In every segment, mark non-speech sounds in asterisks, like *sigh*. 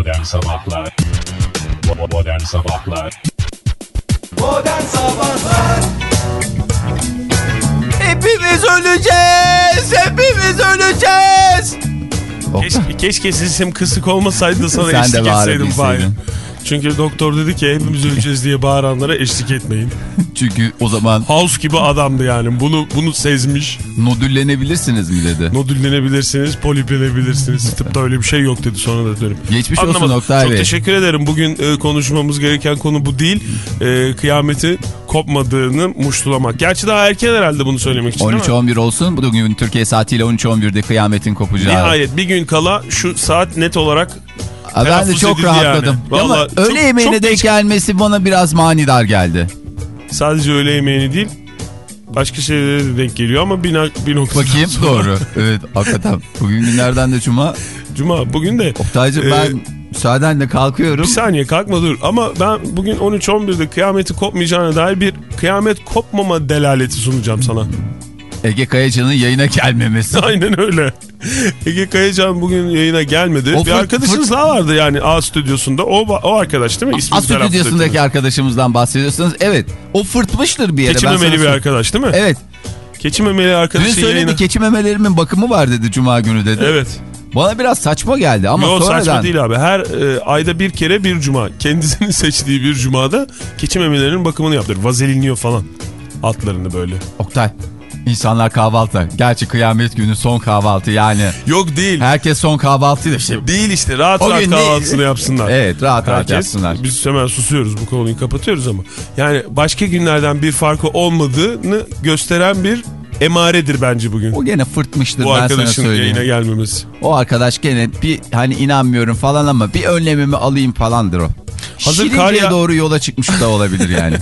Modern Sabahlar Modern Sabahlar Modern Sabahlar Hepimiz öleceğiz. Hepimiz öleceğiz. Keşke, keşke sesim kısık olmasaydı sana Sen de eşlik etseydim bağırabilseydin. Çünkü doktor dedi ki hepimiz öleceğiz diye bağıranlara eşlik etmeyin. *laughs* Çünkü o zaman House gibi adamdı yani. Bunu bunu sezmiş. nodüllenebilirsiniz mi dedi. Nodüllenebilirsiniz, poliplenebilirsiniz. *laughs* Tıpta öyle bir şey yok dedi sonra da dönüp. Geçmiş olsun Anlamadım. Oktay Çok Bey. teşekkür ederim. Bugün e, konuşmamız gereken konu bu değil. E, kıyameti kopmadığını muştulamak. Gerçi daha erken herhalde bunu söylemek için ama 13-11 olsun. Bugün Türkiye saatiyle 13-11'de kıyametin kopacağı. nihayet bir gün kala şu saat net olarak Aa, Ben de çok rahatladım. yani. Ama Vallahi öğle çok- yemeğine çok denk geç- gelmesi bana biraz manidar geldi. sadece öğle yemeğini değil başka şeylere de denk geliyor ama bir, bir noktadan Bakayım sonra- doğru. *laughs* Evet hakikaten. Bugün günlerden de cuma. Cuma bugün de Oktaycığım Ee, ben müsaadenle kalkıyorum. bir saniye kalkma dur ama ben bugün 13-11'de kıyameti kopmayacağına dair bir kıyamet kopmama delaleti sunacağım sana. Ege Kayacan'ın yayına gelmemesi. *laughs* Aynen öyle. Ege Kayacan bugün yayına gelmedi. O bir fırt- daha vardı yani A stüdyosunda. O, o arkadaş değil mi? İsmini telaffuz stüdyosundaki arkadaşımızdan bahsediyorsunuz. Evet. O fırtmıştır bir yere. Keçi ben sana memeli bir arkadaş değil mi? Evet. Keçi memeli Dün arkadaşı söyledi yayına... keçi memelerimin bakımı var dedi cuma günü dedi. Evet. Bana biraz saçma geldi ama Yok sonradan. saçma değil abi. Her e, ayda bir kere bir cuma. Kendisinin *laughs* seçtiği bir cumada keçi memelerinin bakımını yaptırır. Vazelinliyor falan. Altlarını böyle. Oktay. İnsanlar kahvaltı. Gerçi kıyamet günü son kahvaltı yani. Yok değil. Herkes son kahvaltıydı işte. Değil işte. Rahat O rahat gün ne- kahvaltısını yapsınlar. Evet rahat rahat Herkes, yapsınlar. Biz hemen susuyoruz bu konuyu kapatıyoruz ama. Yani başka günlerden bir farkı olmadığını gösteren bir emaredir bence bugün. O gene fırtmıştır Bu ben sana arkadaşın söyleyeyim. yayına gelmemesi. O arkadaş gene bir hani inanmıyorum falan ama bir önlemimi alayım falandır o. Hazır Şirince'ye ya- doğru yola çıkmış da olabilir yani.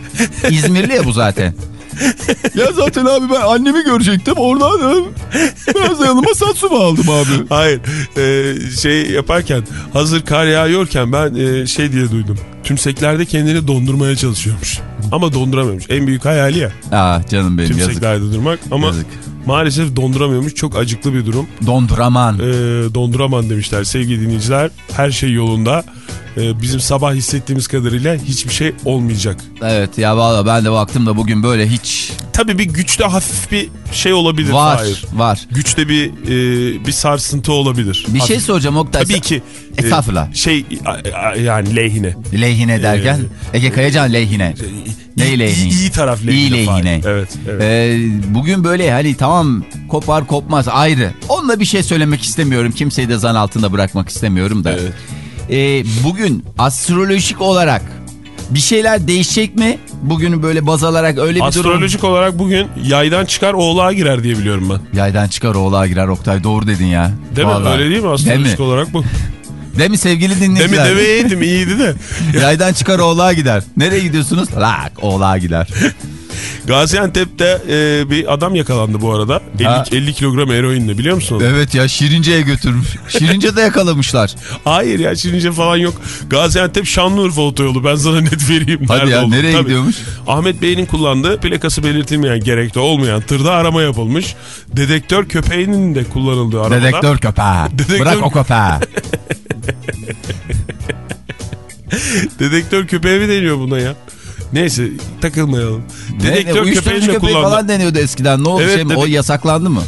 *laughs* İzmirli ya bu zaten. *laughs* ya zaten abi ben annemi görecektim oradan biraz yanıma satsu aldım abi. Hayır e, şey yaparken hazır kar yağıyorken ben e, şey diye duydum. Tümseklerde kendini dondurmaya çalışıyormuş. Ama donduramıyormuş. En büyük hayali ya Ah canım benim yazık. tümseklerde durmak. Ama Yazık. maalesef donduramıyormuş. Çok acıklı bir durum. Donduraman. E, donduraman demişler sevgili dinleyiciler. Her şey yolunda. E, bizim sabah hissettiğimiz kadarıyla hiçbir şey olmayacak. Evet ya valla ben de baktım da bugün böyle hiç Tabii bir güçte hafif bir şey olabilir. var Hayır. var. Güçte bir e, bir sarsıntı olabilir. Bir şey Hafif. soracağım Oktay. Tabii ki. e, Estağfurullah. şey yani lehine. Lehine derken Ege Kayacan lehine. Ne İyi- lehine? İyi, iyi taraf lehine. İyi lehine. Fahir. Evet. evet. Ee, bugün böyle hani tamam kopar kopmaz ayrı. Onunla bir şey söylemek istemiyorum. Kimseyi de zan altında bırakmak istemiyorum da. Evet. Ee, bugün astrolojik olarak bir şeyler değişecek mi? Bugünü böyle baz alarak öyle bir durum. Astrolojik olarak bugün yaydan çıkar oğlağa girer diye biliyorum ben. Yaydan çıkar oğlağa girer Oktay doğru dedin ya. Değil mi? Vallahi. Öyle değil mi astrolojik Değil mi? olarak bu? *laughs* Değil mi sevgili dinleyiciler? deveydim iyiydi de. *laughs* Yaydan çıkar oğlağa gider. Nereye gidiyorsunuz? Lak oğlağa gider. *laughs* Gaziantep'te e, bir adam yakalandı bu arada. 50, Ha. 50 kilogram eroinle biliyor musun? evet ya Şirince'ye götürmüş. *laughs* Şirince de yakalamışlar. Hayır ya Şirince falan yok. Gaziantep Şanlıurfa otoyolu ben sana net vereyim. Hadi Nerede ya, olduğunu. nereye Tabii. gidiyormuş? Ahmet Bey'in kullandığı plakası belirtilmeyen gerekte olmayan tırda arama yapılmış. Dedektör köpeğinin de kullanıldığı arabada. Dedektör köpeği. *laughs* Dedektör- Bırak o köpeği. *laughs* Dedektör köpeği mi deniyor buna ya? Neyse takılmayalım. Ne, ne, Dedektör köpeğini de köpeği kullandı. falan deniyordu eskiden. Ne oldu Evet, şey mi? O yasaklandı mı?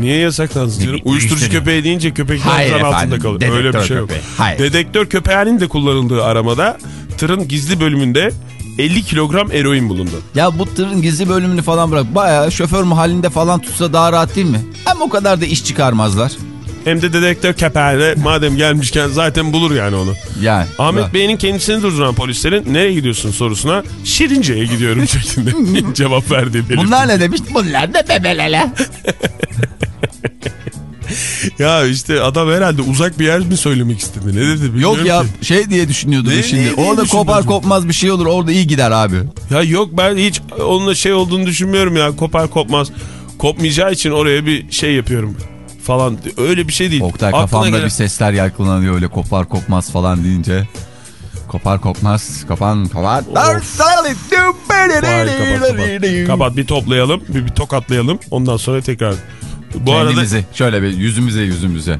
Niye yasaklansın canım? Uyuşturucu köpeği deyince köpekler zan altında kalır. dedektör Öyle bir şey yok. köpeği. Hayır. Dedektör köpeğinin de kullanıldığı aramada tırın gizli bölümünde 50 kilogram eroin bulundu. Ya bu tırın gizli bölümünü falan bırak. Baya şoför mahallinde falan tutsa daha rahat değil mi? Hem o kadar da iş çıkarmazlar. Hem de dedektör köpeği de madem gelmişken zaten bulur yani onu. Yani. Ahmet. Bey'in kendisini durduran polislerin nereye gidiyorsun sorusuna Şirince'ye gidiyorum *laughs* şeklinde cevap verdiği belirtti. Bunlar ne demiş? Bunlar da bebelele. *laughs* Ya işte adam herhalde uzak bir yer mi söylemek istedi ne dedi bilmiyorum Yok ya ki. şey diye düşünüyordum Ne- şimdi. ne orada kopar kopmaz bir şey olur. Orada iyi gider abi. Ya yok ben hiç onunla şey olduğunu düşünmüyorum ya kopar kopmaz. Kopmayacağı için oraya bir şey yapıyorum falan öyle bir şey değil. Oktay Aklına kafamda gelen- bir sesler yelkullanıyor öyle kopar kopmaz falan deyince. Kopar kopmaz kapan kopar. Vay, kapat, kapat. Kapat bir toplayalım bir, bir tokatlayalım ondan sonra tekrar. Bu arada Kendimizi şöyle bir yüzümüze yüzümüze.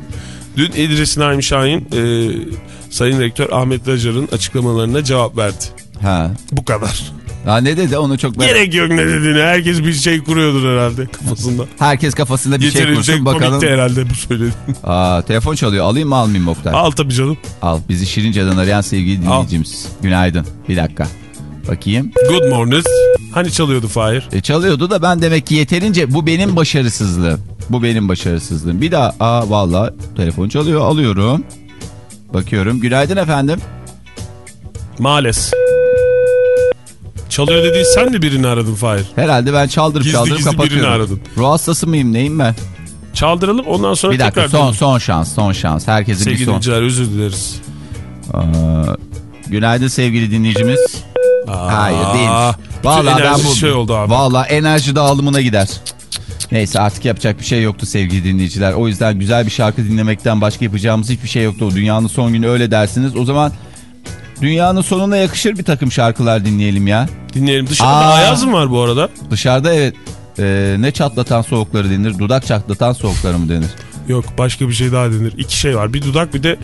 Dün İdris Naim Şahin e, Sayın Rektör Ahmet Acar'ın açıklamalarına cevap verdi. Ha. Bu kadar. Ha ne dedi onu çok merak Gerek yok ne dediğini. Herkes bir şey kuruyordur herhalde kafasında. Herkes kafasında bir şey Yeterince kursun bakalım. komikti herhalde bu söylediğin. *laughs* Aa, telefon çalıyor alayım mı almayayım Oktay? Al tabii canım. Al. Bizi Şirince'den arayan sevgili dinleyicimiz. Günaydın. Bir dakika. Bakayım. Good morning. Hani çalıyordu Fahir? E, çalıyordu da ben demek ki yeterince bu benim başarısızlığım. Bu benim başarısızlığım. Bir daha aa valla telefon çalıyor alıyorum. Bakıyorum. Günaydın efendim. Maalesef. Çalıyor dediğin sen de birini aradın Fahir. Herhalde ben çaldırıp Gizli çaldırıp gizli birini kapatıyorum. aradın. Ruh hastası mıyım neyim ben? Çaldıralım ondan sonra Bir dakika tekrar son son şans son şans. Herkesin bir Sevgili son. dinleyiciler özür dileriz. Aa, günaydın sevgili dinleyicimiz. Hayır değil. Vallahi ben bu şey oldu abi. Vallahi enerji dağılımına gider. Neyse artık yapacak bir şey yoktu sevgili dinleyiciler. O yüzden güzel bir şarkı dinlemekten başka yapacağımız hiçbir şey yoktu. O dünyanın son günü öyle dersiniz. O zaman dünyanın sonuna yakışır bir takım şarkılar dinleyelim ya. Dinleyelim. Dışarıda Aa. ayaz mı var bu arada? Dışarıda evet e, ne çatlatan soğukları denir? Dudak çatlatan soğukları mı denir? Yok başka bir şey daha denir. İki şey var. Bir dudak bir de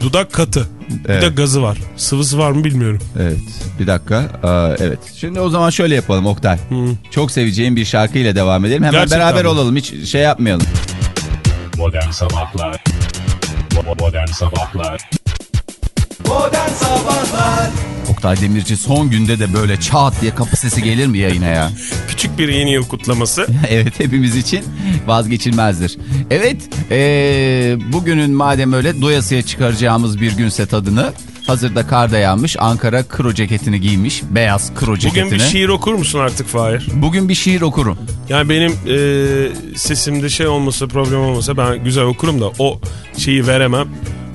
dudak katı. Bir Evet. de gazı var. Sıvısı var mı bilmiyorum. Evet bir dakika. Aa, evet şimdi o zaman şöyle yapalım Oktay. Çok seveceğim bir şarkıyla devam edelim. Hemen Gerçekten beraber mi? olalım hiç şey yapmayalım. Modern Sabahlar Modern Sabahlar Modern Sabahlar Oktay Demirci son günde de böyle çat diye kapı sesi gelir mi yayına ya? Küçük bir yeni yıl kutlaması. *laughs* evet hepimiz için vazgeçilmezdir. Evet ee, bugünün madem öyle doyasıya çıkaracağımız bir günse tadını hazırda kar da yağmış Ankara kro ceketini giymiş beyaz kro ceketini. Bugün bir şiir okur musun artık Fahir? Bugün bir şiir okurum. Yani benim e, sesimde şey olmasa problem olmasa ben güzel okurum da o şeyi veremem.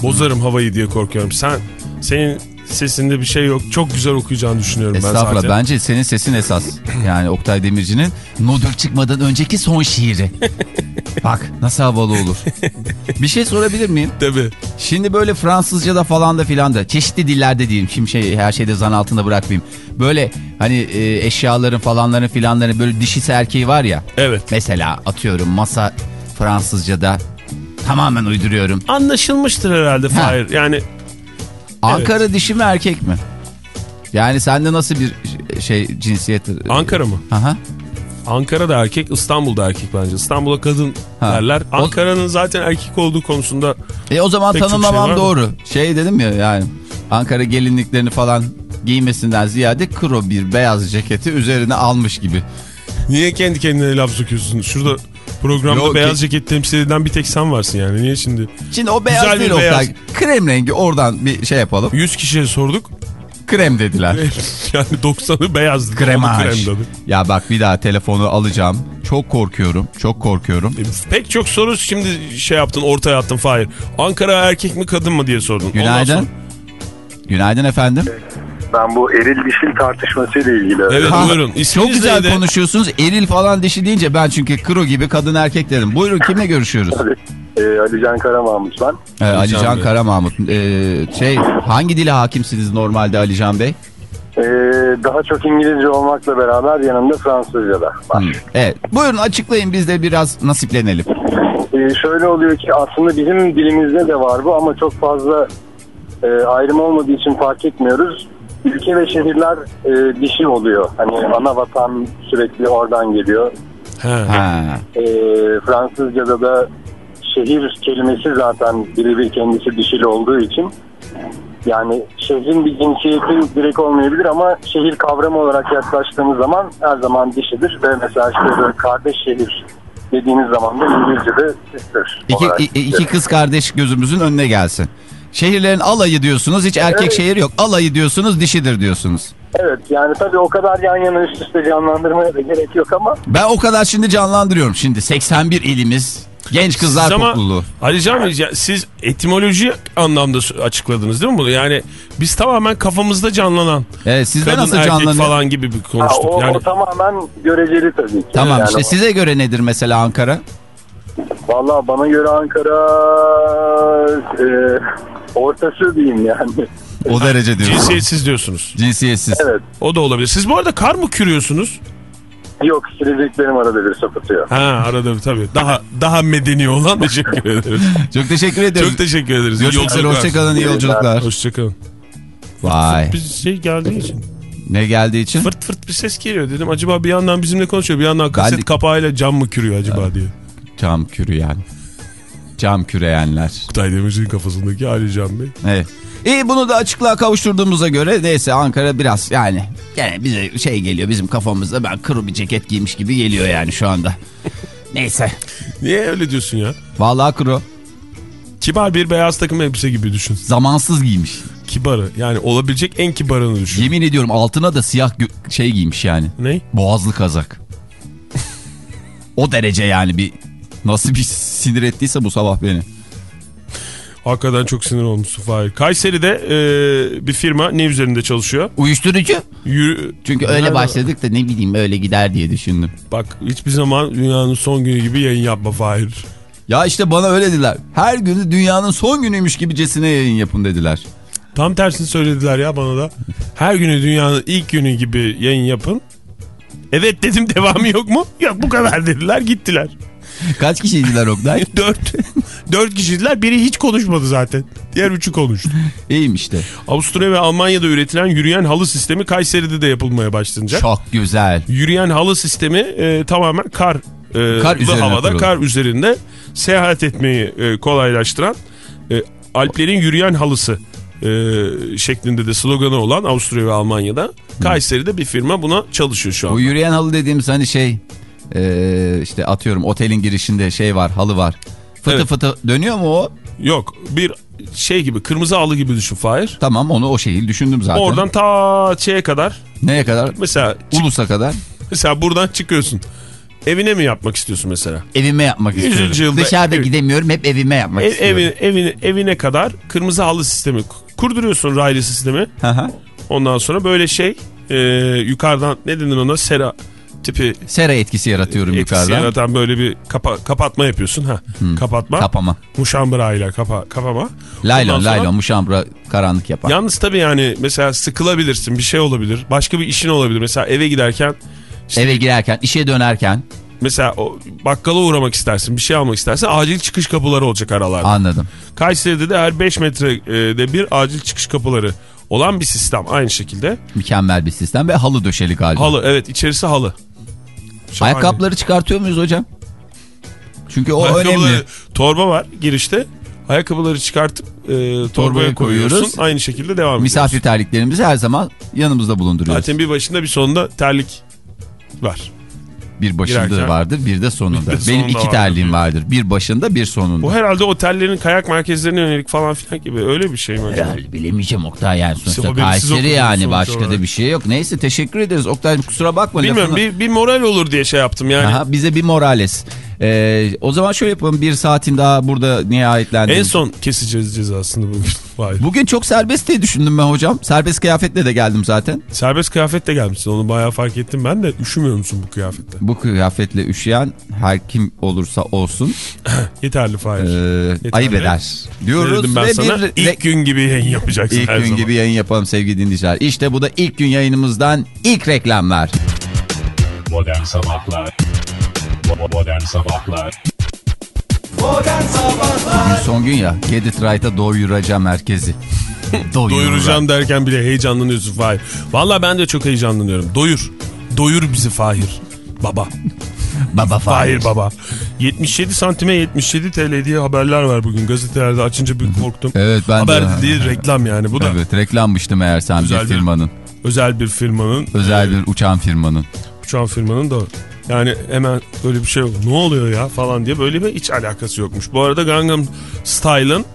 Bozarım havayı diye korkuyorum. Sen senin sesinde bir şey yok. Çok güzel okuyacağını düşünüyorum ben Estağfurullah zaten. bence senin sesin esas. Yani Oktay Demirci'nin Nodül çıkmadan önceki son şiiri. Bak nasıl havalı olur. Bir şey sorabilir miyim? Tabii. Şimdi böyle Fransızca'da falan da filan da çeşitli dillerde diyeyim. Şimdi şey her şeyde zan altında bırakmayayım. Böyle hani e, eşyaların falanların filanların böyle dişisi erkeği var ya. Evet. Mesela atıyorum masa Fransızca'da tamamen uyduruyorum. Anlaşılmıştır herhalde Ha. Fahir. Yani Ankara dişi mi erkek mi? Yani sende nasıl bir şey cinsiyet? Ankara mı? Aha. Ankara'da erkek, İstanbul'da erkek bence. İstanbul'a kadın Ha. derler. Ankara'nın zaten erkek olduğu konusunda E o zaman şey tanımlamam mı? doğru. Şey dedim ya yani Ankara gelinliklerini falan giymesinden ziyade kro bir beyaz ceketi üzerine almış gibi. niye kendi kendine laf sokuyorsun? Şurada programda Yok, beyaz ceket temsil eden bir tek sen varsın yani. Niye şimdi? Şimdi o beyaz Güzel bir değil Oktay. beyaz. Krem rengi oradan bir şey yapalım. 100 kişiye sorduk. Krem dediler. *laughs* yani 90'ı beyazdı. Kremaj. krem dedi. Ya bak bir daha telefonu alacağım. Çok korkuyorum. Çok korkuyorum. E, Pek çok soru şimdi şey yaptın ortaya attın Fahir. Ankara erkek mi kadın mı diye sordun. Günaydın. sonra- Günaydın efendim. Ben bu eril dişil tartışmasıyla ilgili. Evet Ha, buyurun. Çok İsminiz güzel neydi? konuşuyorsunuz. Eril falan dişi deyince ben çünkü kro gibi kadın erkek dedim. Buyurun kimle görüşüyoruz? Ee, Ali Can Karamahmut ben. Ee, Ali Can Can Bey. Karamahmut. Ee, şey hangi dile hakimsiniz normalde Ali Can Bey? Ee, daha çok İngilizce olmakla beraber yanında Fransızca da var. Hmm. Evet. Buyurun açıklayın biz de biraz nasiplenelim. Ee, şöyle oluyor ki aslında bizim dilimizde de var bu ama çok fazla e, ayrım olmadığı için fark etmiyoruz. Ülke ve şehirler e, dişi oluyor. Hani ana vatan sürekli oradan geliyor. He. Ha. Ee, Fransızca'da da şehir kelimesi zaten birebir kendisi dişil olduğu için yani şehrin bir cinsiyeti direkt olmayabilir ama şehir kavramı olarak yaklaştığımız zaman her zaman dişidir ve mesela işte böyle kardeş şehir dediğiniz zaman da İngilizce'de sister İki, iki kız kardeş gözümüzün önüne gelsin. Şehirlerin alayı diyorsunuz hiç erkek Evet. şehir yok. Alayı diyorsunuz dişidir diyorsunuz. Evet yani tabii o kadar yan yana üst üste canlandırmaya da gerek yok ama Ben o kadar şimdi canlandırıyorum. Şimdi 81 ilimiz genç kızlar Siz ama topluluğu. Ali Can siz etimoloji anlamda açıkladınız değil mi bunu? Yani biz tamamen kafamızda canlanan Evet, sizde kadın nasıl erkek canlanıyor? falan gibi bir ha, konuştuk. o, yani o tamamen göreceli tabii ki. Tamam Yani işte o- size göre nedir mesela Ankara? Valla bana göre Ankara e, ortası diyeyim yani. O derece diyorsunuz. cinsiyetsiz diyorsunuz. Cinsiyetsiz. Evet. O da olabilir. Siz bu arada kar mı kürüyorsunuz? Yok sileceklerim arada bir sapıtıyor. Ha arada tabii. Daha daha medeni olan teşekkür ederiz. Çok teşekkür ederim. Çok teşekkür ederiz. İyi Görüşmek üzere. yolculuklar. Hoşçakalın. iyi yolculuklar. Hoşçakalın. Vay. Bir şey geldiği için. Ne geldiği için? Fırt fırt bir ses geliyor dedim. Acaba bir yandan bizimle konuşuyor bir yandan kaset de- kapağıyla cam mı kürüyor acaba diye. Cam kürüyen. Cam küreyenler. Kutay Demirci'nin kafasındaki Ali Can Bey. Evet. İyi bunu da açıklığa kavuşturduğumuza göre neyse Ankara biraz yani gene bize şey geliyor bizim kafamızda ben kuru bir ceket giymiş gibi geliyor yani şu anda. *laughs* neyse. Niye öyle diyorsun ya? Vallahi kuru. Kibar bir beyaz takım elbise gibi düşün. Zamansız giymiş. Kibarı yani olabilecek en kibarını düşün. Yemin ediyorum altına da siyah şey giymiş yani. Ne? Boğazlı kazak. *laughs* o derece yani bir nasıl bir sinir ettiyse bu sabah beni. Hakikaten çok sinir olmuşsun Fahir. Kayseri'de e, bir firma ne üzerinde çalışıyor? Uyuşturucu. Yürü... Çünkü öyle Nerede? başladık da ne bileyim öyle gider diye düşündüm. Bak hiçbir zaman dünyanın son günü gibi yayın yapma Fahir. Ya işte bana öyle dediler. Her günü dünyanın son günüymüş gibicesine yayın yapın dediler. Tam tersini söylediler ya bana da. Her günü dünyanın ilk günü gibi yayın yapın. Evet dedim *laughs* devamı yok mu? Yok bu kadar dediler gittiler. Kaç kişiydiler Oktay? *laughs* Dört. Dört kişiydiler biri hiç konuşmadı zaten. Diğer üçü konuştu. İyiyim işte. Avusturya ve Almanya'da üretilen yürüyen halı sistemi Kayseri'de de yapılmaya başlanacak. Çok güzel. Yürüyen halı sistemi e, tamamen kar, e, Kar üzerine havada kurulu. kar üzerinde seyahat etmeyi e, kolaylaştıran e, Alplerin yürüyen halısı e, şeklinde de sloganı olan Avusturya ve Almanya'da Kayseri'de bir firma buna çalışıyor şu Bu an. yürüyen halı dediğimiz hani şey e, işte atıyorum otelin girişinde şey var halı var. Fıtı Evet. fıtı dönüyor mu o? Yok bir şey gibi kırmızı halı gibi düşün Fahir. Tamam onu o şekil düşündüm zaten. Oradan ta şeye kadar Neye kadar? mesela Ulus'a kadar mesela buradan çıkıyorsun. Evine mi yapmak istiyorsun mesela? evime yapmak istiyorum. yılda- Dışarıda Evet. gidemiyorum hep evime yapmak Ev, istiyorum. evin, evin, evine kadar kırmızı halı sistemi kurduruyorsun raylı sistemi. Hı hı. Ondan sonra böyle şey e, yukarıdan ne denir ona sera tipi Sera etkisi yaratıyorum etkisi yukarıdan. yaratan böyle bir kapa, kapatma yapıyorsun. ha Kapatma. Kapama. Muşambra ile kapa, kapama. Laylon Ondan sonra- laylon muşambra karanlık yapar. Yalnız tabii yani mesela sıkılabilirsin bir şey olabilir. Başka bir işin olabilir. Mesela eve giderken işte Eve girerken işe dönerken mesela o bakkala uğramak istersin bir şey almak istersen acil çıkış kapıları olacak aralarda. anladım. Kayseri'de de her 5 metrede bir acil çıkış kapıları olan bir sistem aynı şekilde. Mükemmel bir sistem ve halı döşeli galiba. Halı evet içerisi halı. Şahane. Ayakkabıları çıkartıyor muyuz hocam? Çünkü o önemli. Torba var girişte. Ayakkabıları çıkartıp e, torbaya Torbaya koyuyorsun. koyuyoruz. Aynı şekilde devam Misafir ediyoruz. terliklerimizi her zaman yanımızda bulunduruyoruz. Zaten bir başında bir sonunda terlik var. Bir başında girerken- vardır bir de sonunda. Bir de Benim sonunda iki vardır terliğim vardır. Bir başında bir sonunda. Bu herhalde otellerin kayak merkezlerine yönelik falan filan gibi öyle bir şey mi acaba? Herhalde bilemeyeceğim Oktay yani sonuçta habersiz Kayseri yani başka olarak. da bir şey yok. Neyse teşekkür ederiz Oktay kusura bakma. Bilmiyorum lafını- bir, bir moral olur diye şey yaptım yani. Aha, bize bir morales. Ee, o zaman şöyle yapalım bir saatin daha burada nihayetlendi. En son keseceğiz cezasını bugün. *laughs* Vay. Bugün çok serbest diye düşündüm ben hocam. Serbest kıyafetle de geldim zaten. Serbest kıyafetle gelmişsin onu bayağı fark ettim ben de üşümüyor musun bu kıyafette? Bu kıyafetle üşüyen her kim olursa olsun *laughs* Yeterli Fahir. e, Yeterli. ayıp eder diyoruz. dedim ben ve sana? bir İlk gün gibi yayın yapacaksın İlk her gün zaman. gibi yayın yapalım sevgili dinleyiciler. İşte bu da ilk gün yayınımızdan ilk reklamlar. Modern Sabahlar Modern Sabahlar Modern Sabahlar Bugün son gün ya. Get it right'a *laughs* doyuracağım herkesi. Doyuracağım. Doyuracağım derken bile heyecanlanıyorsun Fahir. Valla ben de çok heyecanlanıyorum. Doyur. Doyur bizi Fahir. Baba. *laughs* Baba Fahir Fahir. baba. 77 santime 77 TL diye haberler var bugün. Gazetelerde açınca bir korktum. Evet ben Haber de. değil reklam yani bu da. Evet reklammıştı meğersem bir firmanın. Özel bir firmanın. Özel bir uçan firmanın. Uçan firmanın da yani hemen böyle bir şey yok. Ne oluyor ya falan diye böyle bir hiç alakası yokmuş. Bu arada Gangnam Style'ın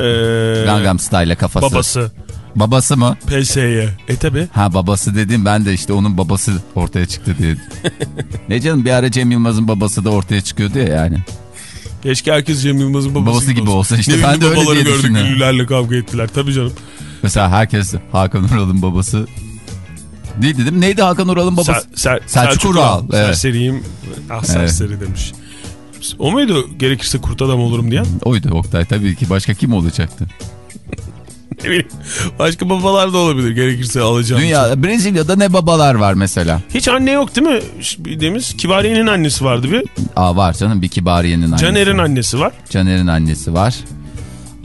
ee, Gangnam Style'le kafası. babası Babası mı? PS'ye. E tabi. Ha babası dedim ben de işte onun babası ortaya çıktı diye. ne canım bir ara Cem Yılmaz'ın babası da ortaya çıkıyordu ya yani. Keşke herkes Cem Yılmaz'ın babası, Babası gibi olsa işte. Ne Ben de öyle diye gördük düşünüyorum. ünlülerle kavga ettiler. Tabii canım. Mesela herkes Hakan Ural'ın babası. Değil dedim. Neydi Hakan Ural'ın babası? Ser, ser, Selçuk Ural, evet. Serseriyim. Ah serseri demiş. O muydu gerekirse kurt adam olurum diyen? Oydu Oktay tabii ki. Başka kim olacaktı? Ne bileyim. Başka babalar da olabilir gerekirse alacağım. Dünya, Brezilya'da ne babalar var mesela? Hiç anne yok değil mi? Bildiğimiz Kibariye'nin annesi vardı bir. Aa var canım bir Kibariye'nin annesi. Caner'in annesi var. Caner'in annesi var.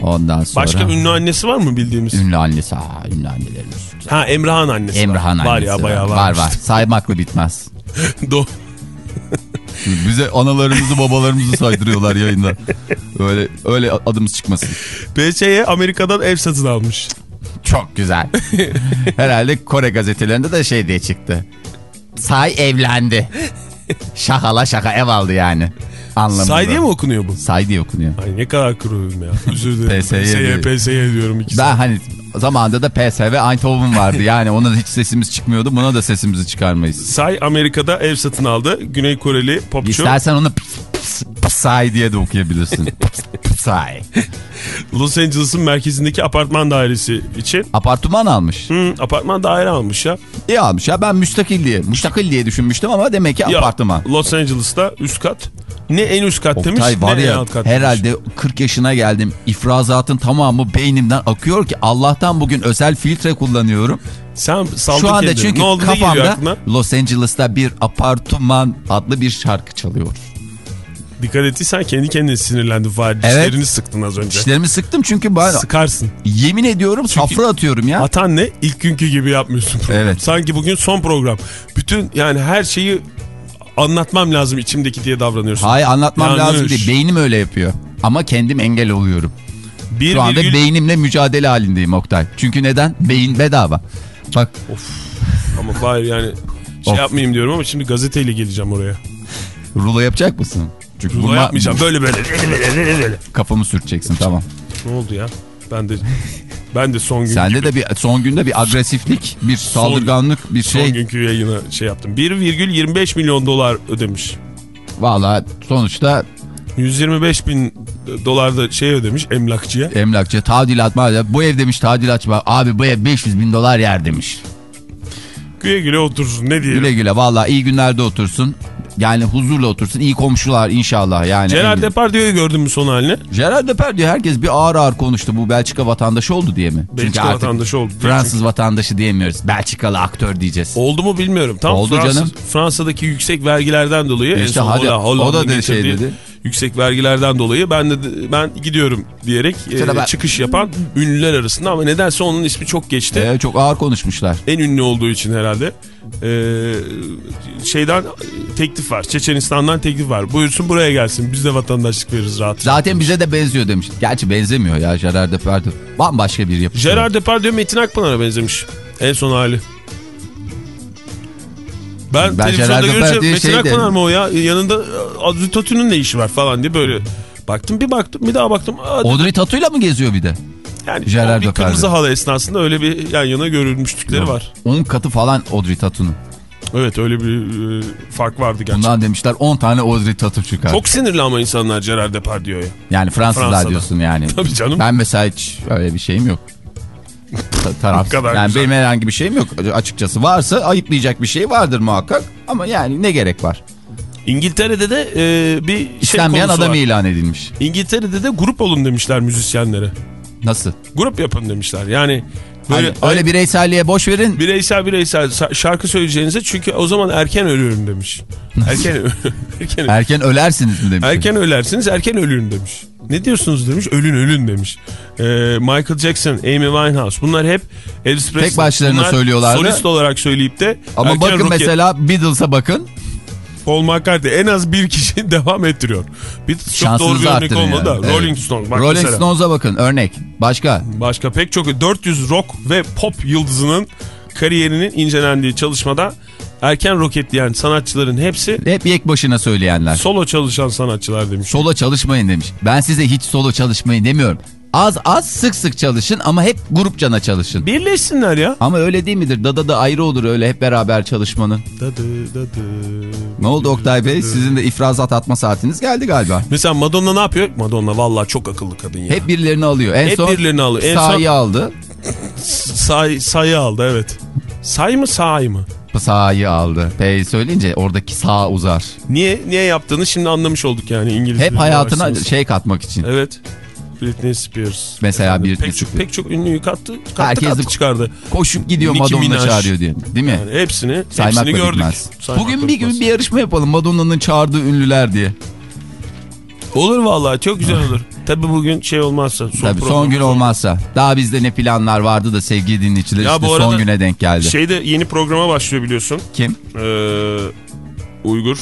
Ondan sonra. Başka ünlü annesi var mı bildiğimiz? Ünlü annesi. Aa, ünlü annelerimiz. Ha Emrah'ın annesi Emrah'ın var. annesi. Var ya bayağı var. varmış. Var Saymakla bitmez. *laughs* Do- *laughs* Bize analarımızı babalarımızı saydırıyorlar yayında. Öyle öyle adımız çıkmasın. PS'ye Amerika'dan ev satın almış. Çok güzel. *laughs* Herhalde Kore gazetelerinde de şey diye çıktı. Say evlendi. Şakala şaka ev aldı yani. Anlamında. Say diye mi okunuyor bu? Say diye okunuyor. Ay ne kadar kuruyum ya. Özür dilerim. PSY. PS'ye diyorum ikisi. Ben hani zamanında da PSV Eindhoven vardı. *laughs* Yani ona da hiç sesimiz çıkmıyordu. Buna da sesimizi çıkarmayız. Say Amerika'da ev satın aldı. Güney Koreli popçu. İstersen onu ps- ps- Psy diye de okuyabilirsin. *laughs* Psy. *laughs* Los Angeles'ın merkezindeki apartman dairesi için. Apartman almış. Hı, apartman daire almış ya. İyi almış ya ben müstakil diye. Müstakil diye düşünmüştüm ama demek ki Ya, apartman. Los Angeles'ta üst kat. Ne en üst kat demiş Oktay var ne en ya alt kat demiş. herhalde 40 yaşına geldim. İfrazatın tamamı beynimden akıyor ki Allah'tan bugün özel filtre kullanıyorum. Sen Şu anda kendini. çünkü ne oldu kafamda? Los Angeles'ta bir apartman adlı bir şarkı çalıyor. Dikkat ettiysen kendi kendine sinirlendin Fahri. Evet. Dişlerini sıktın az önce. Dişlerimi sıktım çünkü ben Sıkarsın. yemin ediyorum safra atıyorum ya. Atan ne? İlk günkü gibi yapmıyorsun program. Evet. Sanki bugün son program. Bütün yani her şeyi anlatmam lazım içimdeki diye davranıyorsun. Hayır anlatmam Yanlış. lazım değil. Beynim öyle yapıyor. Ama kendim engel oluyorum. Bir Şu anda virgül- beynimle mücadele halindeyim Oktay. Çünkü neden? Beyin bedava. Bak Ama Fahir yani şey Of. yapmayayım diyorum ama şimdi gazeteyle geleceğim oraya. rulo yapacak mısın? Çünkü Rulo bunlar- yapmayacağım. Böyle böyle. böyle, böyle, böyle. Kafamı sürteceksin tamam. Ne oldu ya? Ben de ben de son gün Sende gibi, de bir son günde bir agresiflik, bir saldırganlık, bir son şey. günkü yayına şey yaptım. 1,25 milyon dolar ödemiş. Valla sonuçta 125 bin dolar da şey ödemiş emlakçıya. emlakçı tadilat. Bu ev demiş tadilatçı. Abi bu ev 500 bin dolar yer demiş. Güle güle otursun ne diyelim. Güle güle valla iyi günlerde otursun. Yani huzurla otursun. iyi komşular inşallah yani. Gerard En- Depardieu'yu gördün mü son halini? Gerard Depardieu herkes bir ağır ağır konuştu. Bu Belçika vatandaşı oldu diye mi? Belçika artık vatandaşı oldu. Fransız vatandaşı diyemiyoruz. Belçikalı aktör diyeceğiz. Oldu mu bilmiyorum. Tam Oldu Fransız- canım. Fransa'daki yüksek vergilerden dolayı en İşte son hadi, Holla- o da de şey dedi. Yüksek vergilerden dolayı ben de ben gidiyorum diyerek e, ben- çıkış yapan ünlüler arasında ama nedense onun ismi çok geçti. Ee, çok ağır konuşmuşlar. En ünlü olduğu için herhalde. Ee, şeyden teklif var. Çeçenistan'dan teklif var. Buyursun buraya gelsin. Biz de vatandaşlık veririz rahat. Zaten bize de benziyor demiş. Gerçi benzemiyor ya Gerard Depardieu. Bambaşka bir yapı. Gerard Depardieu Metin Akpınar'a benzemiş. En son hali. Ben, Ben televizyonda Depardieu Metin şey Akpınar mı o ya? Yanında Aziz Tatu'nun ne işi var falan diye böyle baktım. Bir baktım bir daha baktım. Audrey Tatu'yla mı geziyor bir de? yani Gerard bir Depardieu. kırmızı halı esnasında öyle bir yan yana görülmüşlükleri var. 10 katı falan Audrey Tatu'nun. Evet öyle bir e, fark vardı gerçekten. Bundan demişler 10 tane Audrey Tatu çıkar. Çok sinirli ama insanlar Gerard Depardieu'ya. Yani Fransızlar Fransa'da. diyorsun yani. *laughs* Tabii canım. Ben mesela hiç öyle bir şeyim yok. *laughs* Ta- taraf. Kadar yani güzel. benim herhangi bir şeyim yok açıkçası. Varsa ayıplayacak bir şey vardır muhakkak. Ama yani ne gerek var? İngiltere'de de e, bir şey İstenmeyen adam var. ilan edilmiş. İngiltere'de de grup olun demişler müzisyenlere. Nasıl? Grup yapın demişler. Yani böyle Hani öyle bireyselliğe boş verin. bireysel bireysel şarkı söyleyeceğinize çünkü o zaman erken ölürüm demiş. Erken *laughs* erken Erken ölersiniz mi demiş. erken ölersiniz erken ölürüm demiş. Ne diyorsunuz demiş. Ölün ölün demiş. Ee, Michael Jackson, Amy Winehouse bunlar hep Elvis Presley. Tek başlarına Bunlar söylüyorlardı. Solist olarak söyleyip de Ama bakın rock- mesela Beatles'a bakın. Paul McCartney en az bir kişi *laughs* devam ettiriyor. Beatles çok doğru Şansınızı bir örnek olmadı yani. da. Evet. Rolling Stones bak Rolling. Stones'a bakın örnek. Başka. Başka pek çok 400 rock ve pop yıldızının kariyerinin incelendiği çalışmada erken roketleyen sanatçıların hepsi Hep yek başına söyleyenler. solo çalışan sanatçılar demiş. Solo çalışmayın demiş. Ben size hiç solo çalışmayın demiyorum. Az az sık sık çalışın ama hep grup cana çalışın. Birleşsinler ya. Ama öyle değil midir? Dada da ayrı olur öyle hep beraber çalışmanın. Dadı dadı. Ne oldu Oktay Bey? Sizin de ifrazat atma saatiniz geldi galiba. Mesela Madonna ne yapıyor? Madonna vallahi çok akıllı kadın ya. Hep birilerini alıyor. En Hep son birilerini alıyor. En Sa'yı aldı. say, sayı aldı evet. Say mı say mı? Sa'yı aldı. P'yi söyleyince oradaki sağ uzar. Niye niye yaptığını şimdi anlamış olduk yani İngilizce. Hep hayatına şey katmak için. Evet. Britney Spears. Mesela Britney pek çok, Spears. pek çok ünlüyü kattı. kattı, Herkes kattı çıkardı. Koşup gidiyor Nicki Madonna Minaj. çağırıyor diye. Değil mi? Yani hepsini, Saymakla hepsini gördük. bitmez. Saymakla Bugün bir gün bir yarışma yapalım Madonna'nın çağırdığı ünlüler diye. Olur vallahi çok güzel olur. Tabii bugün şey olmazsa. Son Tabii son gün olmazsa. Daha bizde ne planlar vardı da sevgili dinleyiciler Ya işte son güne denk geldi. Şeyde yeni programa başlıyor biliyorsun. Kim? Ee, Uygur.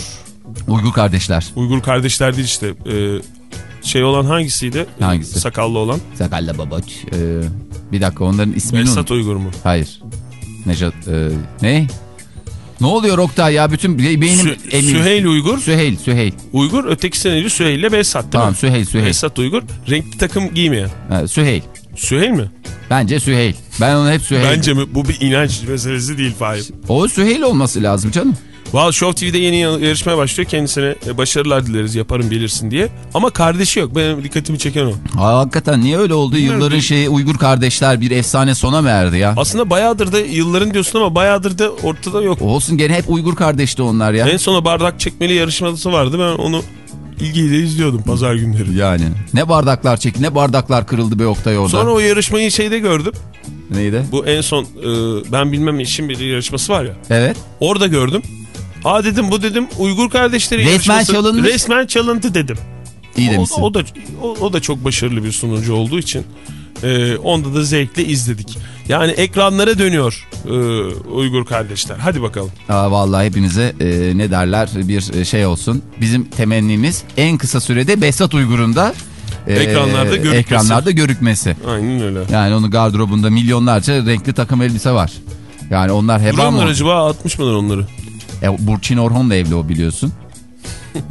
Uygur kardeşler. Uygur kardeşler değil işte. Ee, şey olan hangisiydi? Hangisi? Sakallı olan. Sakallı babaç. Ee, bir dakika onların ismini Esat. Uygur mu? Hayır. Nejat. e, ne? Ne oluyor Oktay ya? Bütün be- beynim Sü- emin. Süheyl Uygur. Süheyl. Süheyl. Uygur öteki neydi? Süheyl ile Behzat değil Tamam mi? Süheyl. Süheyl. Behzat Uygur renkli takım giymeyen. Ha, Süheyl. Süheyl mi? Bence Süheyl. Ben onu hep Süheyl. Bence mi? Bu bir inanç meselesi değil Fahir. O Süheyl olması lazım canım. Valla Show TV'de yeni yarışmaya başlıyor. Kendisine e, başarılar dileriz yaparım bilirsin diye. Ama kardeşi yok. Benim dikkatimi çeken o. Aa, hakikaten niye öyle oldu? Bilmiyorum. Yılların şeyi Uygur kardeşler bir efsane sona mı erdi ya? Aslında bayağıdır da yılların diyorsun ama bayağıdır da ortada yok. Olsun gene hep Uygur kardeşti onlar ya. En sona bardak çekmeli yarışması vardı. Ben onu ilgiyle izliyordum pazar günleri. Yani ne bardaklar çek ne bardaklar kırıldı be Oktay orada. Sonra o yarışmayı şeyde gördüm. Neydi? Bu en son e, ben bilmem işin bir yarışması var ya. Evet. Orada gördüm. Aa dedim bu dedim Uygur kardeşleri Resmen yarışması. çalınmış. Resmen çalıntı dedim. İyi O, demişsin. o da o, o da çok başarılı bir sunucu olduğu için e, onda da zevkle izledik. Yani ekranlara dönüyor e, Uygur kardeşler. Hadi bakalım. Aa, vallahi hepinize e, ne derler bir e, şey olsun. Bizim temennimiz en kısa sürede Behzat Uygur'un da e, Ekranlarda görükmesi. ekranlarda görükmesi. Aynen öyle. Yani onun gardırobunda milyonlarca renkli takım elbise var. Yani onlar heba Duruyor mı? acaba atmış mılar onları? E, Burçin Orhon'la evli o biliyorsun.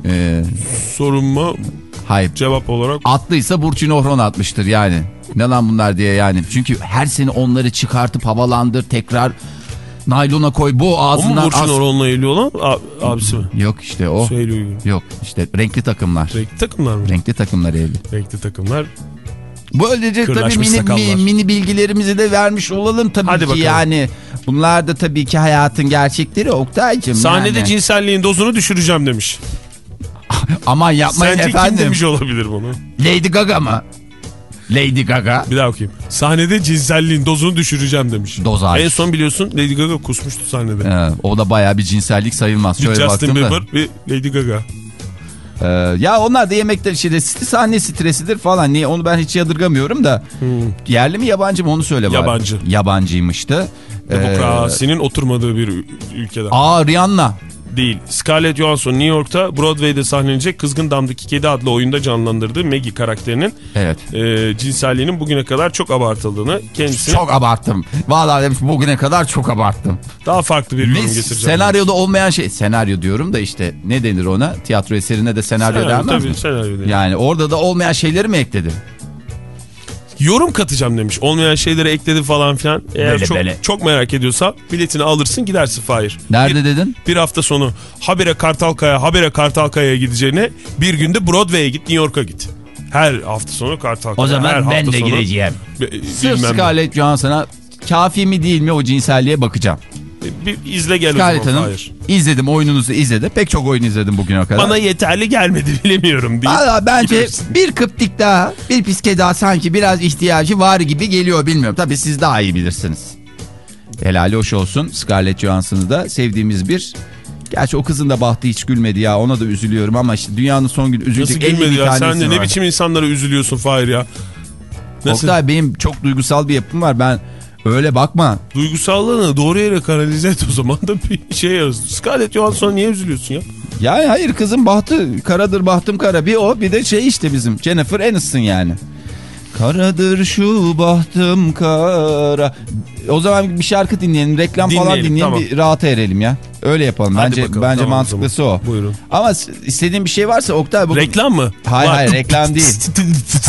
e, Sorunma hayır. cevap olarak. Attıysa Burçin Orhon atmıştır yani. Ne lan bunlar diye yani. Çünkü her sene onları çıkartıp havalandır tekrar naylona koy bu O mu ağzından Burçin as- Orhon'la evli olan abisi mi? Yok işte o. Uygur. Yok işte renkli takımlar. Renkli takımlar mı? Renkli takımlar evli. Renkli takımlar. Böylece tabii mini, mini bilgilerimizi de vermiş olalım tabii Hadi ki bakalım. yani. Bunlar da tabii ki hayatın gerçekleri Oktay'cım. Sahnede yani. cinselliğin dozunu düşüreceğim demiş. *laughs* Aman yapmayın Sence kim efendim. demiş olabilir bunu? Lady Gaga mı? Lady Gaga. Bir daha okuyayım. Sahnede cinselliğin dozunu düşüreceğim demiş. Dozaj. En son biliyorsun Lady Gaga kusmuştu sahnede. Ee, o da bayağı bir cinsellik sayılmaz. Şöyle Justin. Bieber ve Lady Gaga. Ee, ya onlar da yemekler işte sahne stresidir falan. Niye onu ben hiç yadırgamıyorum da. Yerli mi yabancı mı onu söyle bari. Yabancı. Yabancıymıştı. Ee, Demokrasinin oturmadığı bir ül- ülkeden. aa Rihanna. Değil. Scarlett Johansson New York'ta Broadway'de sahnelenecek Kızgın Dam'daki Kedi adlı oyunda canlandırdığı Maggie karakterinin Evet. e, cinselliğinin bugüne kadar çok abartıldığını kendisine Çok abarttım. Vallahi demiş bugüne kadar çok abarttım. daha farklı bir yorum getireceğim. senaryoda olmayan şey. Senaryo diyorum da işte ne denir ona? Tiyatro eserine de senaryo, Senaryo, denmez tabii, mi? senaryo değil. Yani orada da olmayan şeyleri mi ekledi? Yorum katacağım demiş. Olmayan şeyleri ekledi falan filan. Eğer Böyle çok, böyle. çok merak ediyorsa biletini alırsın gidersin Fahir. Nerede bir, dedin? Bir hafta sonu habire Kartalkaya, habire Kartalkaya'ya gideceğine bir günde Broadway'e git, New York'a git. Her hafta sonu Kartalkaya. her hafta sonu, Be- Sırf. Scarlett Johansson'a kafi mi değil mi o cinselliğe bakacağım. Bir izle gel Scarlett Hanım izledim oyununuzu izledim. Pek çok oyun izledim bugüne kadar. Bana yeterli gelmedi *laughs* bilemiyorum diye. Valla bence Gidiyorsun. bir kıptik daha, bir piske daha sanki biraz ihtiyacı var gibi geliyor bilmiyorum. Tabii siz daha iyi bilirsiniz. Helali hoş olsun. Scarlett Johansson'ı da sevdiğimiz bir... Gerçi o kızın da bahtı hiç gülmedi ya. Ona da üzülüyorum ama işte dünyanın son günü Nasıl üzülecek 50 gülmedi ya? Sen de ne biçim insanlara üzülüyorsun Fahir ya? Nasıl? Oktay benim çok duygusal bir yapım var. Ben öyle bakma. Duygusallığını doğru yere kanalize et o zaman da bir şey yaz. Scarlett Johansson niye üzülüyorsun ya? Yani hayır kızın bahtı karadır bahtım kara. Bir o bir de şey işte bizim Jennifer Aniston yani. Karadır şu bahtım kara. O zaman bir şarkı dinleyelim, reklam falan Dinleyelim, dinleyelim, tamam. bir rahata erelim ya. Öyle yapalım. Hadi bence bakalım, bence tamam mantıklısı o. Buyurun. Ama istediğin bir şey varsa Oktay bugün Reklam mı? Hayır, Var. hayır, reklam *laughs* değil.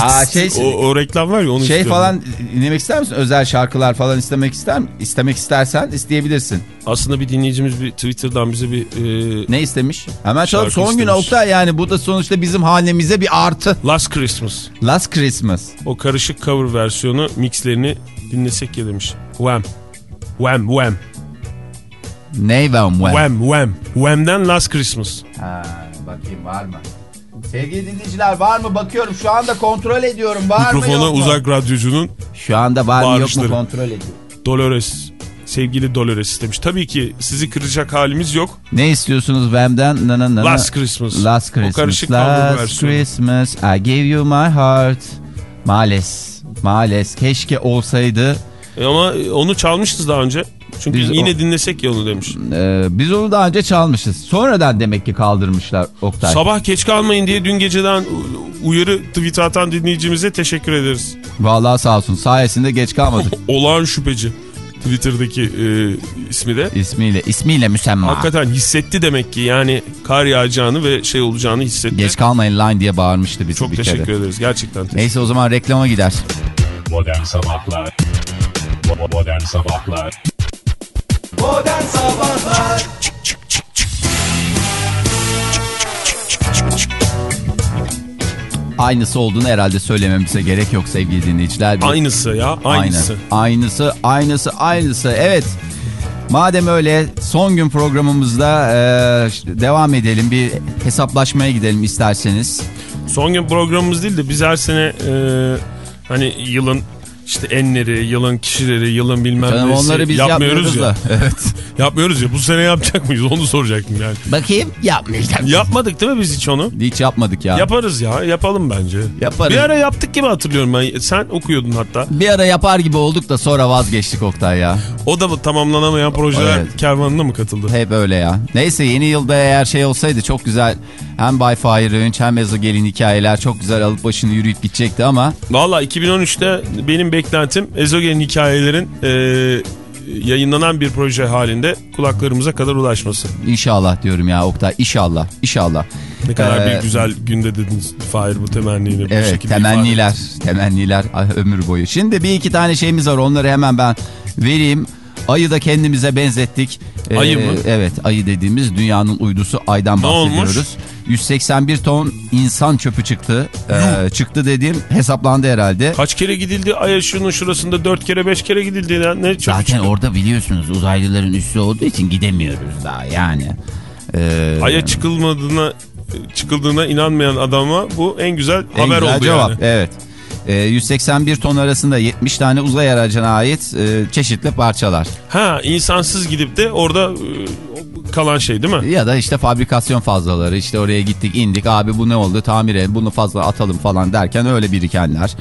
Aa, şey- o, o reklam var ya onu şey istiyorum. falan dinlemek ister misin? Özel şarkılar falan istemek ister istemek istersen isteyebilirsin. Aslında bir dinleyicimiz bir Twitter'dan bize bir e, Ne istemiş? Hemen. Şarkı Son gün. Oktay yani bu da sonuçta bizim hanemize bir artı. Last Christmas. Last Christmas. O karışık cover versiyonu mixlerini dinlesek ya demiş. Wham. Wham Wham. Ney ve when? Wham Wham. Wham'den Last Christmas. Ha, bakayım var mı? Sevgili dinleyiciler var mı bakıyorum şu anda kontrol ediyorum var mı Mikrofona yok mu? uzak radyocunun Şu anda var mı yok mu kontrol ediyorum. Dolores sevgili Dolores istemiş. Tabii ki sizi kıracak halimiz yok. Ne istiyorsunuz benden? Na, na, na. Last Christmas. Last O Christmas. karışık kavga Last. Christmas I gave you my heart. Males. Males. Keşke olsaydı. E ama onu çalmışız daha önce. Çünkü Biz yine o- dinlesek ya onu demiş. Ee, biz onu daha önce çalmışız. Sonradan demek ki kaldırmışlar Oktay. Sabah geç kalmayın diye dün geceden uyarı tweet atan dinleyicimize teşekkür ederiz. Vallahi sağ olsun. Sayesinde geç kalmadık. *laughs* Olağan şüpheci. Twitter'daki e, ismi de. ismiyle. ismiyle müsemma. Hakikaten hissetti demek ki yani kar yağacağını ve şey olacağını hissetti. Geç kalmayın line diye bağırmıştı bizi Çok bir teşekkür kere. ederiz gerçekten. Neyse o zaman reklama gider. Modern Sabahlar Modern Sabahlar Modern Sabahlar Aynısı olduğunu herhalde söylememize gerek yok sevgili dinleyiciler. Bir- Aynısı ya aynısı. Aynen. Aynısı, aynısı, aynısı. Evet. Madem öyle son gün programımızda e, devam edelim. Bir hesaplaşmaya gidelim isterseniz. Son gün programımız değil de biz her sene e, hani yılın işte enleri, yılın kişileri, yılın bilmem Canım nesi onları biz yapmıyoruz ya. da. *laughs* Evet. Yapmıyoruz ya bu sene yapacak mıyız onu soracaktım yani. Bakayım yapmayacağım. Yapmadık değil mi biz hiç onu? Hiç yapmadık ya. Yaparız ya yapalım bence. Yaparız. Bir ara yaptık gibi hatırlıyorum ben. Sen okuyordun hatta. Bir ara yapar gibi olduk da sonra vazgeçtik Oktay ya. O da bu tamamlanamayan projeler Evet. kervanına mı katıldı? Hep öyle ya. Neyse yeni yılda eğer şey olsaydı çok güzel hem Bay Fahir Öğünç hem Ezo Gelin hikayeler çok güzel alıp başını yürüyüp gidecekti ama Valla 2013'te benim beklentim Ezogel'in hikayelerin e, yayınlanan bir proje halinde kulaklarımıza kadar ulaşması. inşallah diyorum ya Oktay inşallah inşallah. Ne kadar Ee, bir güzel günde dediniz Fahir bu temennini. bu Evet şekilde temenniler temenniler ah, ömür boyu. Şimdi bir iki tane şeyimiz var onları hemen ben vereyim. Ayı da kendimize benzettik. Ee, Ayı mı? Evet ayı dediğimiz dünyanın uydusu aydan Ne bahsediyoruz. olmuş? 181 ton insan çöpü çıktı. Ee, çıktı dediğim hesaplandı herhalde. Kaç kere gidildi Ay'a şunun şurasında dört kere beş kere gidildi. ya. Ne Zaten orada biliyorsunuz uzaylıların üssü olduğu için gidemiyoruz daha yani. Ee, Ay'a çıkılmadığına çıkıldığına inanmayan adama bu en güzel en haber güzel oldu cevap. yani. Evet. Ee, 181 ton arasında 70 tane uzay aracına ait e, çeşitli parçalar. Ha insansız gidip de orada e, kalan şey değil mi? Ya da işte fabrikasyon fazlaları işte oraya gittik indik abi bu ne oldu tamir et bunu fazla atalım falan derken öyle birikenler.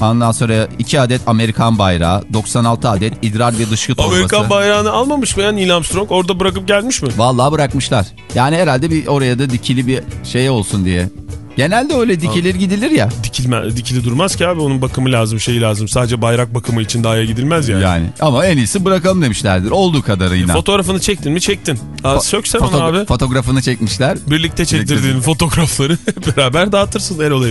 Ondan sonra 2 adet Amerikan bayrağı 96 adet idrar ve dışkı torbası. Amerikan bayrağını almamış mı ya Neil Armstrong? Orada bırakıp gelmiş mi? Vallahi bırakmışlar. Yani herhalde bir oraya da dikili bir şey olsun diye. Genelde öyle dikilir gidilir ya. Dikilme, dikili durmaz ki abi onun bakımı lazım şeyi lazım. Sadece bayrak bakımı için Ay'a gidilmez yani. Yani ama en iyisi bırakalım demişlerdir. Olduğu kadarıyla. Fotoğrafını çektin mi çektin. Aa, söksen onu Foto- abi. Fotoğrafını çekmişler. Birlikte çektirdiğin fotoğrafları *laughs* beraber dağıtırsın Erol.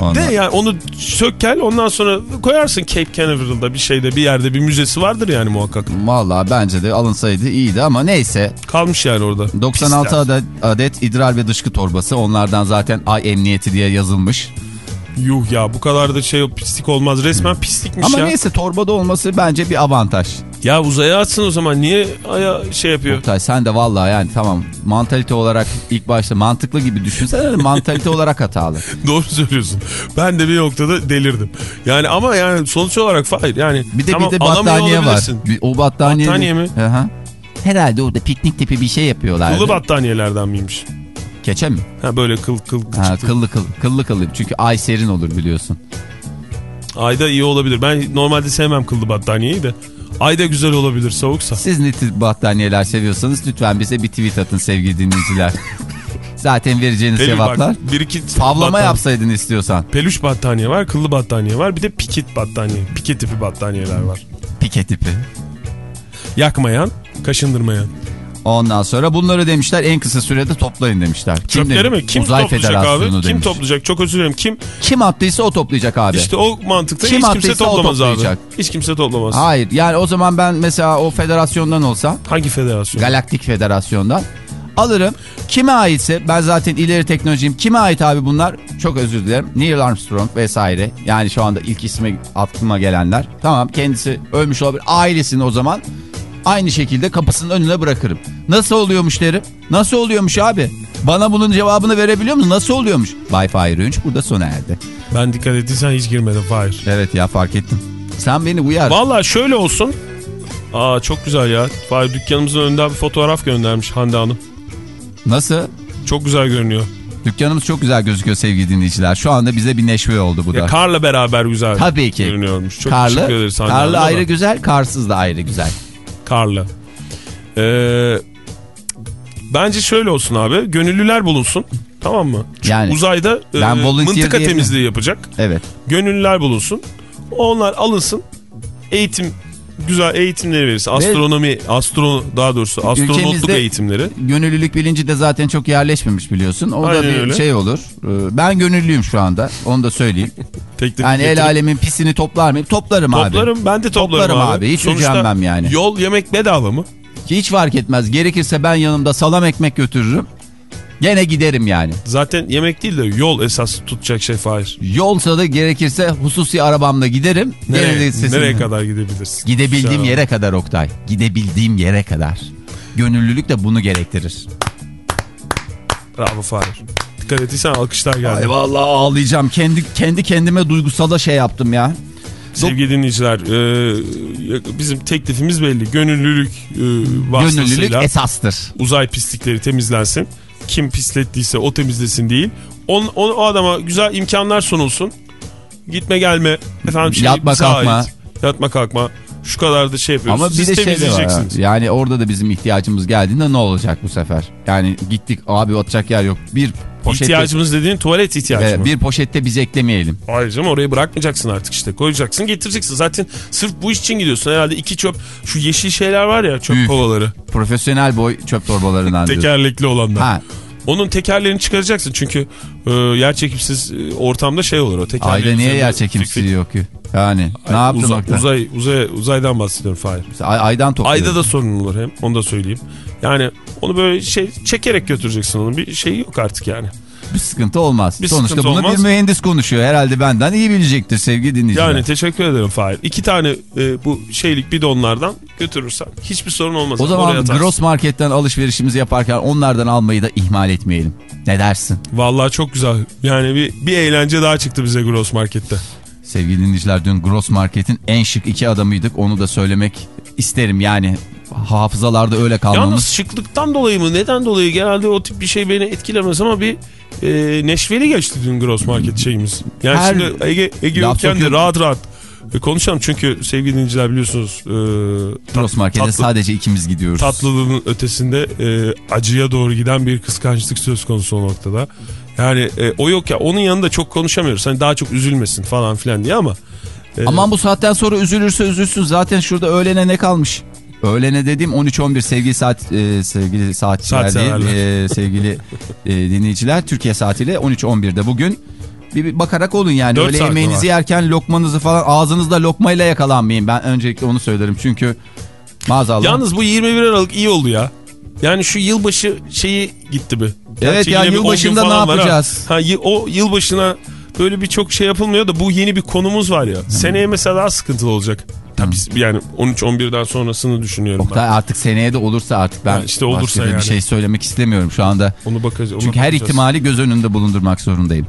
Ondan- De yani onu sök gel ondan sonra koyarsın Cape Canaveral'da bir şeyde bir yerde bir müzesi vardır yani muhakkak. Vallahi bence de alınsaydı iyiydi ama neyse. Kalmış yani orada. 96 Pisler. adet, idrar ve dışkı torbası. Onlardan zaten ay emniyeti diye yazılmış. Yuh ya bu kadar da şey pislik olmaz. Resmen pislikmiş Ama ya. neyse torbada olması bence bir avantaj. Ya uzaya atsın o zaman niye aya şey yapıyor? Oktay sen de vallahi yani tamam mantalite olarak ilk başta mantıklı gibi düşünsene de mantalite *laughs* olarak hatalı. Doğru söylüyorsun. Ben de bir noktada delirdim. Yani ama yani sonuç olarak hayır yani. Bir de tamam, bir de battaniye var. Bir- o battaniye. Battaniye mi? Hı hı. Herhalde orada piknik tipi bir şey yapıyorlar. Kıllı battaniyelerden miymiş? Keçe mi? Ha böyle kıl kıl kıl. Ha, kıllı kıllı kıllı kıllı. Çünkü ay serin olur biliyorsun. Ayda iyi olabilir. Ben normalde sevmem kıllı battaniyeyi de. Ayda güzel olabilir soğuksa. Siz ne tür battaniyeler seviyorsanız lütfen bize bir tweet atın sevgili dinleyiciler. *laughs* Zaten vereceğiniz Pelü cevaplar. bak, bir iki Pavlama battaniye- yapsaydın istiyorsan. Peluş battaniye var, kıllı battaniye var. Bir de pikit battaniye. Pike tipi battaniyeler var. Pike tipi. Yakmayan, kaşındırmayan. Ondan sonra bunları demişler en kısa sürede toplayın demişler. Kim Çöpleri demiş? mi? Kim Uzay toplayacak abi? Federasyonu Kim demiş. toplayacak? Çok özür dilerim. Kim? Kim attıysa o toplayacak abi. İşte o mantıkta Kim hiç kimse toplamaz abi. Hiç kimse toplamaz. Hayır yani o zaman ben mesela o federasyondan olsam Hangi federasyon? Galaktik Federasyon'dan alırım. Kime aitse ben zaten ileri teknolojiyim. Kime ait abi bunlar? Çok özür dilerim. Neil Armstrong vesaire. Yani şu anda ilk ismi aklıma gelenler. Tamam kendisi ölmüş olabilir. Ailesini o zaman Aynı şekilde kapısının önüne bırakırım. Nasıl oluyormuş derim. Nasıl oluyormuş abi? Bana bunun cevabını verebiliyor musun? Nasıl oluyormuş? Wi-Fi Rünç burada sona erdi. Ben dikkat ettiysen hiç girmedim Fahir. Evet ya fark ettim. Sen beni uyar. Valla şöyle olsun. Aa çok güzel ya. Fahir dükkanımızın önünden bir fotoğraf göndermiş Hande Hanım. Nasıl? Çok güzel görünüyor. Dükkanımız çok güzel gözüküyor sevgili dinleyiciler. Şu anda bize bir neşve oldu bu da. Ya karla beraber güzel Tabii ki. görünüyormuş. Çok karlı, teşekkür ederiz karlı ayrı da. güzel, karsız da ayrı güzel. Karlı. Ee, bence şöyle olsun abi. Gönüllüler bulunsun. Tamam mı? Çünkü Yani uzayda e, ben mıntıka temizliği yapacak. Evet. Gönüllüler bulunsun. Onlar alınsın. Eğitim güzel eğitimleri verirsin. Astronomi, astro daha doğrusu astronotluk eğitimleri. Gönüllülük bilinci de zaten çok yerleşmemiş biliyorsun. O da Aynen bir öyle. şey olur. Ee, Ben gönüllüyüm şu anda. Onu da söyleyeyim. *laughs* Teklif Yani el getirip- alemin pisini toplar mıyım? Toplarım, abi. Toplarım ben de toplarım, Toplarım abi. abi, hiç Sonuçta üşenmem yani. Yol yemek bedava mı? Hiç fark etmez. Gerekirse ben yanımda salam ekmek götürürüm. Gene giderim yani. Zaten yemek değil de yol esas tutacak şey Fahir. Yolsa da gerekirse hususi arabamla giderim. Nereye, nereye kadar gidebilirsin? Gidebildiğim yere kadar Oktay. Gidebildiğim yere kadar. Gönüllülük de bunu gerektirir. Bravo Fahir. Dikkat ettiysen alkışlar geldi. Ay vallahi ağlayacağım. Kendi kendi kendime duygusala şey yaptım ya. Sevgili dinleyiciler e, bizim teklifimiz belli. Gönüllülük e, Gönüllülük esastır. uzay pislikleri temizlensin. Kim pislettiyse o temizlesin değil. On, on- o adama güzel imkanlar sunulsun. Gitme gelme. Efendim şey, Yatma kalkma. ait. Yatma kalkma. Şu kadar da şey yapıyoruz. Ama bir Siz de şey de var. Yani orada da bizim ihtiyacımız geldiğinde ne olacak bu sefer? Yani gittik abi atacak yer yok. Bir poşette, İhtiyacımız dediğin tuvalet ihtiyacı mı? bir poşette biz eklemeyelim. Hayır canım oraya bırakmayacaksın artık işte. Koyacaksın getireceksin. Zaten sırf bu iş için gidiyorsun. Herhalde iki çöp şu yeşil şeyler var ya çöp Büyük. kovaları. Profesyonel boy çöp torbalarından. *laughs* Tekerlekli olanlar. Ha, Onun tekerlerini çıkaracaksın çünkü e, yer çekimsiz e, ortamda şey olur o tekerleğin. ayda niye yer fik çekimsizliği yok ki? Yani fik- ne yaptın Uza- Oktay? uzay, uzay, uzaydan bahsediyorum Fahir. Ay- aydan topluyorum. Ayda da sorun olur hem onu da söyleyeyim. Yani onu böyle şey çekerek götüreceksin onu bir şey yok artık yani. Bir sıkıntı olmaz. Bir Sonuçta sıkıntı bunu olmaz. bir mühendis konuşuyor. Herhalde benden iyi bilecektir sevgili dinleyiciler. Yani teşekkür ederim Fahir. İki tane e, bu şeylik bidonlardan götürürsen hiçbir sorun olmaz. o zaman. Gross Market'ten alışverişimizi yaparken onlardan almayı da ihmal etmeyelim. Ne dersin? Vallahi çok güzel. Yani bir, bir eğlence daha çıktı bize Gross Market'te. Sevgili dinleyiciler dün Gross Market'in en şık iki adamıydık. Onu da söylemek isterim yani. Hafızalarda öyle kalmamız. Yalnız şıklıktan dolayı mı neden dolayı genelde o tip bir şey beni etkilemez ama bir e, neşveli geçti dün Gross Market şeyimiz. Yani Her- şimdi Ege, Ege Laf yokken de sokuyor. rahat rahat e, konuşalım çünkü sevgili dinleyiciler biliyorsunuz e, Gross Market'e tatlı- sadece ikimiz gidiyoruz. tatlılığın ötesinde e, acıya doğru giden bir kıskançlık söz konusu o noktada. Yani e, o yok ya onun yanında çok konuşamıyoruz. Hani daha çok üzülmesin falan filan diye ama e, Aman bu saatten sonra üzülürse üzülsün. Zaten şurada öğlene ne kalmış? Öğlene dediğim 13-11 sevgili saat e, sevgili saatçiler Saat değil e, sevgili e, dinleyiciler Türkiye saatiyle 13-11'de bugün bir, bir bakarak olun yani öyle yemeğinizi var? yerken lokmanızı falan ağzınızda lokmayla yakalanmayın ben öncelikle onu söylerim çünkü maazallah. Yalnız bu 21 Aralık iyi oldu ya. Yani şu yılbaşı şeyi gitti mi? Evet ya, yılbaşında ne ha. yapacağız? Ha, yı- o yılbaşına böyle birçok şey yapılmıyor da bu yeni bir konumuz var ya. Seneye mesela daha sıkıntılı olacak. Tabii yani 13-11'den sonrasını düşünüyorum Oktay ben. artık seneye de olursa artık ben Ha, işte olursa yani. bir şey söylemek istemiyorum şu anda. Onu bakacağız. Çünkü her bakacağız. ihtimali göz önünde bulundurmak zorundayım.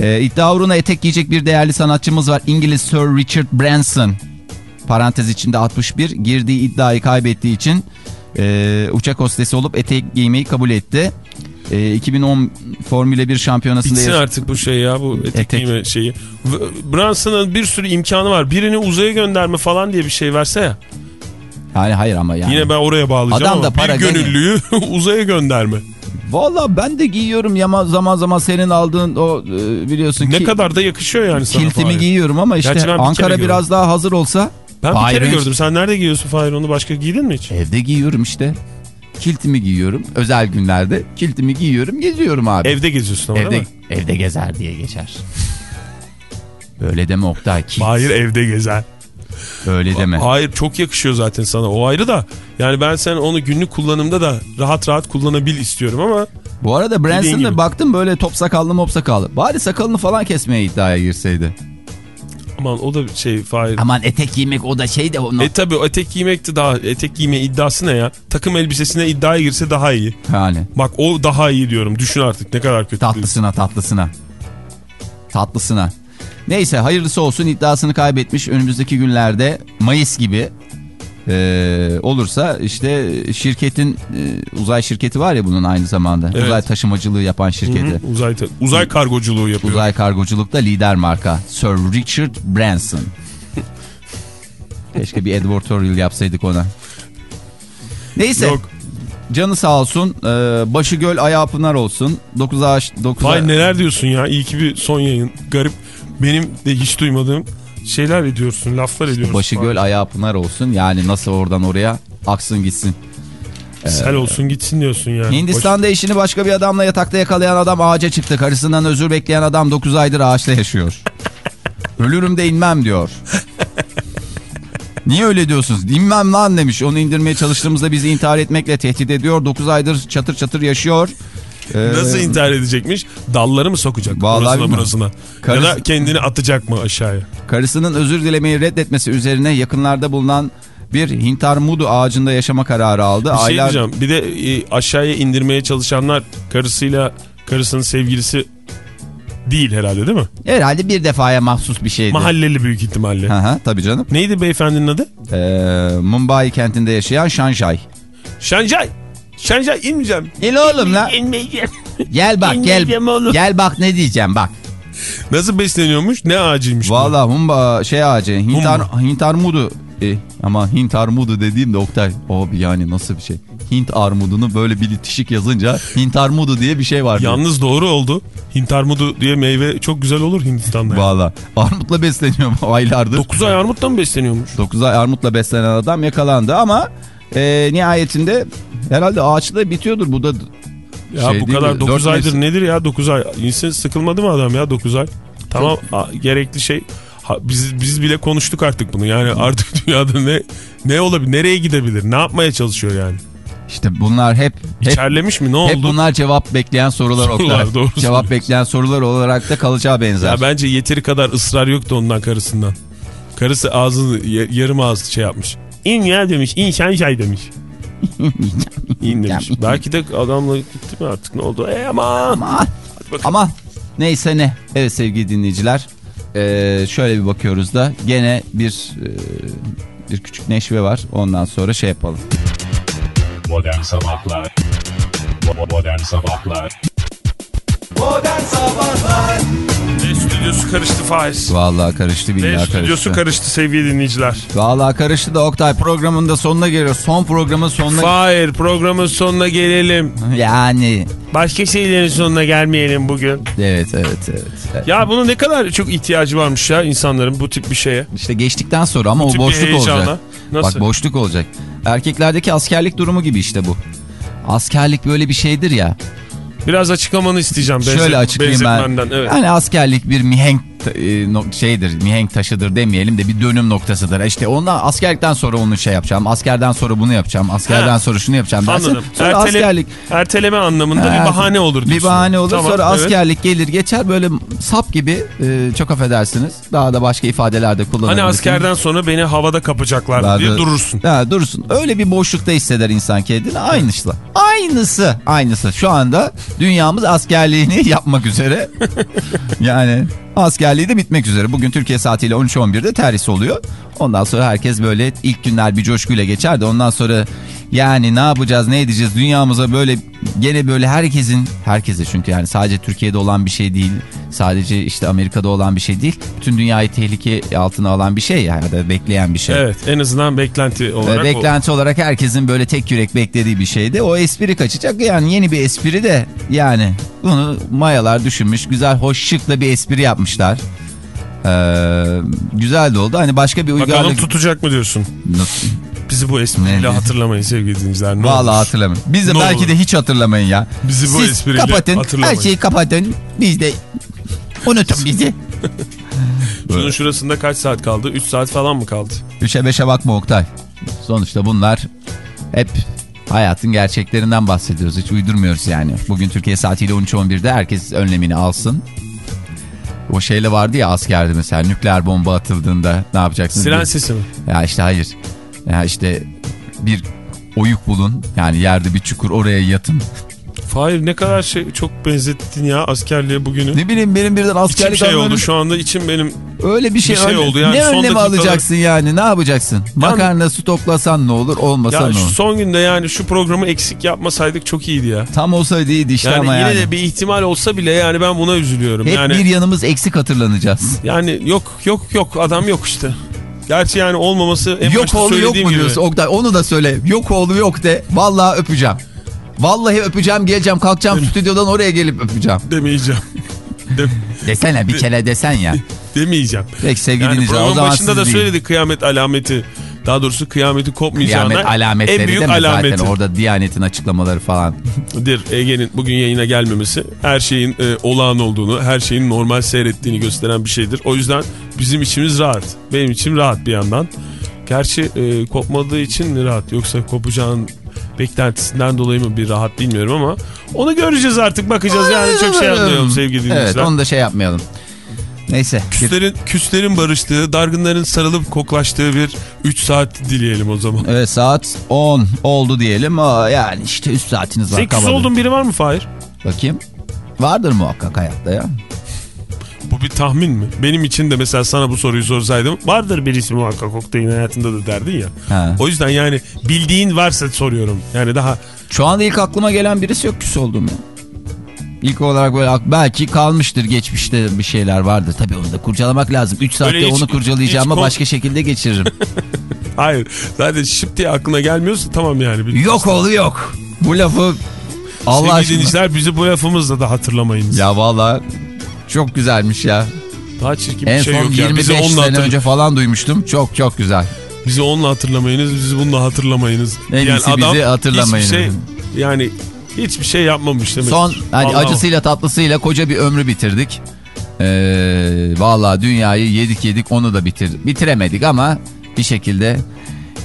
Ee, iddia uğruna etek giyecek bir değerli sanatçımız var. İngiliz Sir Richard Branson. Parantez içinde 61. Girdiği iddiayı kaybettiği için e, uçak hostesi olup etek giymeyi kabul etti. E, 2010 Formula 1 şampiyonasında... Bitsin artık bu şey ya bu etek, Etek. giyme şeyi. Branson'ın bir sürü imkanı var. Birini uzaya gönderme falan diye bir şey verse ya. Hayır hayır ama yani. Yine ben oraya bağlayacağım Adam da ama para bir gönüllüyü *laughs* uzaya gönderme. Valla ben de giyiyorum ya zaman zaman senin aldığın o e, biliyorsun Ne ki kadar da yakışıyor yani sana. kiltimi Fahir. giyiyorum ama işte bir kere Ankara biraz daha hazır olsa. Ben bir Fahir kere Önç- gördüm. Sen nerede giyiyorsun Fahir onu başka giydin mi hiç? Evde giyiyorum işte. Kiltimi giyiyorum. Özel günlerde kiltimi giyiyorum geziyorum abi. Evde geziyorsun ama evde, değil mi? evde gezer diye geçer. Öyle deme Oktay. Kilt. Hayır evde gezer. Öyle deme. Hayır çok yakışıyor zaten sana o ayrı da. Yani ben sen onu günlük kullanımda da rahat rahat kullanabil istiyorum ama Bu arada Branson'da baktım böyle top sakallı mop sakallı. Bari sakalını falan kesmeye iddiaya girseydi. Aman o da şey Fahir. Aman etek giymek o da şey de onu. E tabi etek giymekti daha etek giyme iddiası ne ya? Takım elbisesine iddiaya girse daha iyi. Yani Bak o daha iyi diyorum. Düşün artık ne kadar kötü. tatlısına tatlısına. Tatlısına. Neyse hayırlısı olsun iddiasını kaybetmiş. Önümüzdeki günlerde Mayıs gibi e, olursa işte şirketin e, uzay şirketi var ya bunun aynı zamanda. Evet. Uzay taşımacılığı yapan şirketi. Hı hı, uzay, uzay kargoculuğu yapıyor. Uzay kargoculukta lider marka Sir Richard Branson. *laughs* Keşke bir editorial yapsaydık ona. Neyse. Yok. Canı sağ olsun. Ee, başı göl ayağı pınar olsun. 9 ağaç 9 Fahir neler diyorsun ya? İyi ki bir son yayın. Garip. Benim de hiç duymadığım şeyler ediyorsun. Laflar ediyorsun. Başı göl ayağı pınar olsun. Yani nasıl oradan oraya aksın gitsin. Sel olsun gitsin diyorsun yani. Hindistan'da eşini başka bir adamla yatakta yakalayan adam ağaca çıktı. Karısından özür bekleyen adam 9 aydır ağaçta yaşıyor. *laughs* Ölürüm de inmem diyor. Niye öyle diyorsunuz? İnmem lan demiş. Onu indirmeye çalıştığımızda bizi intihar etmekle tehdit ediyor. 9 aydır çatır çatır yaşıyor. Ee, Nasıl intihar edecekmiş? Dalları mı sokacak? Vallahi bilmiyorum. burasına. Karısı- Ya da kendini atacak mı aşağıya? Karısının özür dilemeyi reddetmesi üzerine yakınlarda bulunan bir Hintar Mudu ağacında yaşama kararı aldı. Bir şey Aylar... diyeceğim. Bir de e, aşağıya indirmeye çalışanlar karısıyla karısının sevgilisi değil herhalde değil mi? Herhalde bir defaya mahsus bir şeydi. Mahalleli büyük ihtimalle. Hı hı, tabii canım. Neydi beyefendinin adı? Ee, Mumbai kentinde yaşayan Şanşay. Şenjay. Şenjay inmeyeceğim. Gel oğlum la. İnmeyeceğim. Gel bak gel. İnmeyeceğim oğlum. Gel bak ne diyeceğim bak. Nasıl besleniyormuş? Ne ağacıymış bu? Valla humba şey ağacı. Hintar, Hint armudu. E, ama Hint armudu dediğimde Oktay. Abi yani nasıl bir şey? Hint armudunu böyle bir bitişik yazınca Hint armudu diye bir şey var. Yalnız doğru oldu. Hint armudu diye meyve çok güzel olur Hindistan'da. yani. Valla. Armutla besleniyor *laughs* aylardır. 9 ay armutla mı besleniyormuş? 9 ay armutla beslenen adam yakalandı ama e, nihayetinde herhalde ağaçta bitiyordur. Bu da Ya Şey bu kadar mi? 9 Dört aydır mevsim. nedir ya 9 ay? İnsan sıkılmadı mı adam ya 9 ay? Tamam a- gerekli şey. Ha, biz biz bile konuştuk artık bunu. Yani artık *laughs* dünyada ne ne olabilir? Nereye gidebilir? Ne yapmaya çalışıyor yani? işte bunlar hep hep, İçerlemiş mi? Ne oldu? hep bunlar cevap bekleyen sorular, Sorular, Oktay. doğru Cevap bekleyen sorular olarak da kalacağı benzer. Ya bence yeteri kadar ısrar yoktu ondan karısından. Karısı ağzını yarım ağız şey yapmış. İn ya demiş. İn şen şay demiş. *laughs* İn demiş. Belki de adamla gitti mi artık ne oldu? E ama. Ama, ama neyse ne. Evet sevgili dinleyiciler. Ee, şöyle bir bakıyoruz da gene bir e, bir küçük neşve var. Ondan sonra şey yapalım. Modern Sabahlar Modern Sabahlar Modern Sabahlar stüdyosu karıştı Faiz. Vallahi karıştı billahi stüdyosu karıştı. karıştı sevgili dinleyiciler. Vallahi karıştı da Oktay programın da sonuna geliyor. Son programın sonuna Hayır programın sonuna gelelim. *laughs* yani Başka şeylerin sonuna gelmeyelim bugün. evet evet evet. evet. Ya bunun ne kadar çok ihtiyacı varmış ya insanların bu tip bir şeye. İşte geçtikten sonra ama o tip bir boşluk olacak. Nasıl? Bak boşluk olacak. Erkeklerdeki askerlik durumu gibi işte bu. Askerlik böyle bir şeydir ya. Biraz açıklamanı isteyeceğim. Şöyle benzet- açıklayayım ben. Evet. Yani askerlik bir mihenk e, şeydir, mihenk taşıdır demeyelim de bir dönüm noktasıdır. İşte ondan askerlikten sonra onu şey yapacağım. Askerden sonra bunu yapacağım. Askerden Ha. sonra şunu yapacağım dersin. Anladım. Sonra Ertele- askerlik Erteleme anlamında Ha, bir bahane olur diyorsun. Bir bahane olur. Tamam, sonra evet. askerlik gelir geçer böyle sap gibi e, çok affedersiniz. Daha da başka ifadelerde Hani kullanabilirsiniz. askerden sonra beni havada kapacaklar Daha diye da- durursun. Ha, durursun. Öyle bir boşlukta hisseder insan kendini. Aynısı. Aynısı. Aynısı. Şu anda dünyamız askerliğini *laughs* yapmak üzere. yani askerliği de bitmek üzere. Bugün Türkiye saatiyle 13.11'de terhis oluyor. Ondan sonra herkes böyle ilk günler bir coşkuyla geçer de ondan sonra yani ne yapacağız ne edeceğiz dünyamıza böyle gene böyle herkesin herkese çünkü yani sadece Türkiye'de olan bir şey değil sadece işte Amerika'da olan bir şey değil bütün dünyayı tehlike altına alan bir şey yani da bekleyen bir şey. Evet en azından beklenti olarak beklenti olarak herkesin böyle tek yürek beklediği bir şeydi. O espri kaçacak. Yani yeni bir espri de yani bunu mayalar düşünmüş. Güzel, hoş, şıkla bir espri yapmışlar. Ee, güzel de oldu. Hani başka bir o. Bakalım uygarlık... tutacak mı diyorsun? Bizi bu espriyle Ne? hatırlamayın sevgili dinleyiciler. Ne Vallahi olur. hatırlamıyorum. Biz de Ne belki olur. de hiç hatırlamayın ya. Bizi bu Siz espriyle kapatın. Her hatırlamayın. şeyi kapatın. Biz de unutun *laughs* bizi. Şunun şurasında kaç saat kaldı? 3 saat falan mı kaldı? Üçe beşe bakma Oktay. Sonuçta bunlar hep hayatın gerçeklerinden bahsediyoruz. Hiç uydurmuyoruz yani. Bugün Türkiye saatiyle 13.11'de herkes önlemini alsın. O şeyle vardı ya askerde mesela nükleer bomba atıldığında ne yapacaksınız? Siren sesi mi? Ya işte hayır. Ya işte bir oyuk bulun. Yani yerde bir çukur oraya yatın. Fahir ne kadar şey çok benzettin ya askerliğe bugünü. Ne bileyim benim birden İçim askerlik şey anlarım- oldu şu anda içim benim Öyle bir şey, Bir şey oldu yani Ne son önlemi dakikalar- alacaksın yani ne yapacaksın? Makarna stoklasan ne olur olmasa ya ne olur? son günde yani şu programı eksik yapmasaydık çok iyiydi ya. Tam olsaydı iyiydi işte Yani ama yine yani. de bir ihtimal olsa bile yani ben buna üzülüyorum. Hep yani bir yanımız eksik hatırlanacağız. yani yok yok yok adam yok işte. Gerçi yani olmaması en yok başta oğlu yok mu gibi. diyorsun Oktay onu da söyle. Yok oğlu yok de. Vallahi öpeceğim. Vallahi öpeceğim geleceğim kalkacağım stüdyodan oraya gelip öpeceğim. Demeyeceğim. *laughs* De- Desene bir kere desen ya. demeyeceğim. Peki sevgili Yani programın zaman başında da söyledik kıyamet alameti. Daha doğrusu kıyameti kopmayacağına Kıyamet alametleri en büyük deme alameti. zaten orada Diyanet'in açıklamaları falan. *laughs* dir Ege'nin bugün yayına gelmemesi her şeyin e, olağan olduğunu, her şeyin normal seyrettiğini gösteren bir şeydir. O yüzden bizim içimiz rahat. Benim içim rahat bir yandan. Gerçi e, kopmadığı için mi rahat yoksa kopacağın beklentisinden dolayı mı bir rahat bilmiyorum ama onu göreceğiz artık bakacağız yani çok şey yapmayalım sevgili Evet dinleyiciler. onu da şey yapmayalım. Neyse. Küslerin, küslerin barıştığı, dargınların sarılıp koklaştığı bir 3 saat dileyelim o zaman. Evet saat 10 oldu diyelim. Aa, yani işte 3 saatiniz var. Senin küs olduğun biri var mı Fahir? Bakayım. Vardır muhakkak hayatta ya. Bu bir tahmin mi? Benim için de mesela sana bu soruyu sorsaydım vardır birisi muhakkak Oktay'ın hayatında da derdin ya. Ha. O yüzden yani bildiğin varsa soruyorum. Yani daha Şu anda ilk aklıma gelen birisi yok küs olduğum ya. İlk olarak böyle belki kalmıştır geçmişte bir şeyler vardır. Tabii onu da kurcalamak lazım. 3 saatte hiç- onu kurcalayacağım ama hiç kon- başka şekilde geçiririm. *laughs* hayır zaten şıp diye aklına gelmiyorsa tamam yani. Yok oğlu yok. Bu lafı Allah Sevgili aşkına. dinleyiciler bizi bu lafımızla da hatırlamayınız. Ya valla çok güzelmiş ya. Daha çirkin En bir şey son yok ya. 25 Bizi onunla, sene hatır... önce falan duymuştum. Çok çok güzel. bizi onunla hatırlamayınız, bizi bununla hatırlamayınız. En iyisi bizi hatırlamayın. Şey, yani hiçbir şey yapmamış demek. Son hani acısıyla tatlısıyla koca bir ömrü bitirdik. Ee, Valla dünyayı yedik yedik onu da bitir bitiremedik ama bir şekilde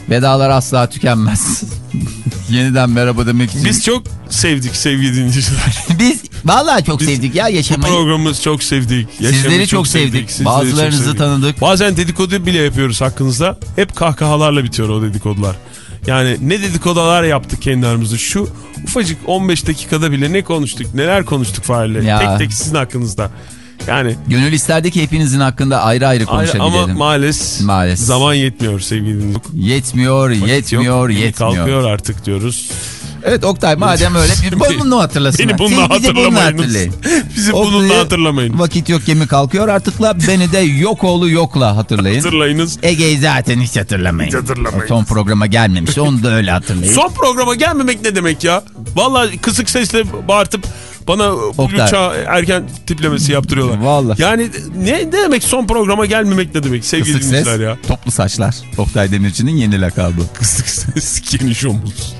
vedalar asla tükenmez. *laughs* Yeniden merhaba demek için. Biz çok sevdik sevgili dinleyiciler. *laughs* Biz vallahi çok Biz sevdik ya Bu yaşamayı. programımızı çok sevdik. Sizleri çok sevdik. sizleri Bazılarınızı çok sevdik. tanıdık. Bazen dedikodu bile yapıyoruz hakkınızda. Hep kahkahalarla bitiyor o dedikodular. Yani ne dedikodular yaptık kendi aramızda. Şu ufacık 15 dakikada bile ne konuştuk, neler konuştuk Fahir'le. Tek tek sizin hakkınızda. Yani Gönül isterdi ki hepinizin hakkında ayrı ayrı ayrı- konuşabilelim. ama maalesef, Maalesef. zaman yetmiyor sevgili dinleyiciler. Yetmiyor, yetmiyor, Yok, yetmiyor. Kalkıyor artık diyoruz. Evet Oktay madem öyle bir *laughs* bunu hatırlasın. Beni bununla hatırlamayınız. *laughs* Bizi Oktay'ı bununla hatırlamayın. Vakit yok gemi kalkıyor artıkla beni de yok oğlu yokla hatırlayın. Hatırlayınız. Ege'yi zaten hiç hatırlamayın. Hiç hatırlamayın. Son programa gelmemişti onu da öyle hatırlayın. Son programa gelmemek ne demek ya? Vallahi kısık sesle bağırtıp bana Oktay. uçağı erken tiplemesi yaptırıyorlar. Vallahi. Yani ne, ne demek son programa gelmemek ne demek sevgili Kısık ses, ya? toplu saçlar. Oktay Demirci'nin yeni lakabı. Kısık ses, geniş omuz.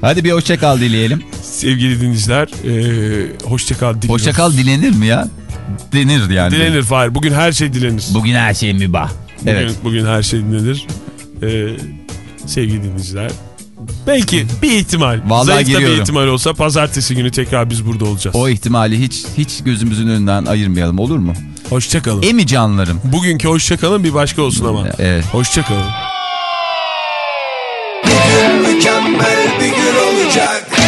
Hadi bir hoşça kal dileyelim. Sevgili dinleyiciler, e, hoşça kal diliyoruz. Hoşça kal dilenir mi ya? Denir yani. Dilenir Fahir. Bugün her şey dilenir. Bugün her şey mübah. Bugün, Evet. bugün her şey dilenir. E, sevgili dinleyiciler. Belki bir ihtimal. Vallahi Zayıf bir ihtimal olsa pazartesi günü tekrar biz burada olacağız. O ihtimali hiç hiç gözümüzün önünden ayırmayalım olur mu? Hoşça kalın. Emi canlarım. Bugünkü hoşça kalın bir başka olsun ama. Evet. Hoşça kalın. Mükemmel bir gün olacak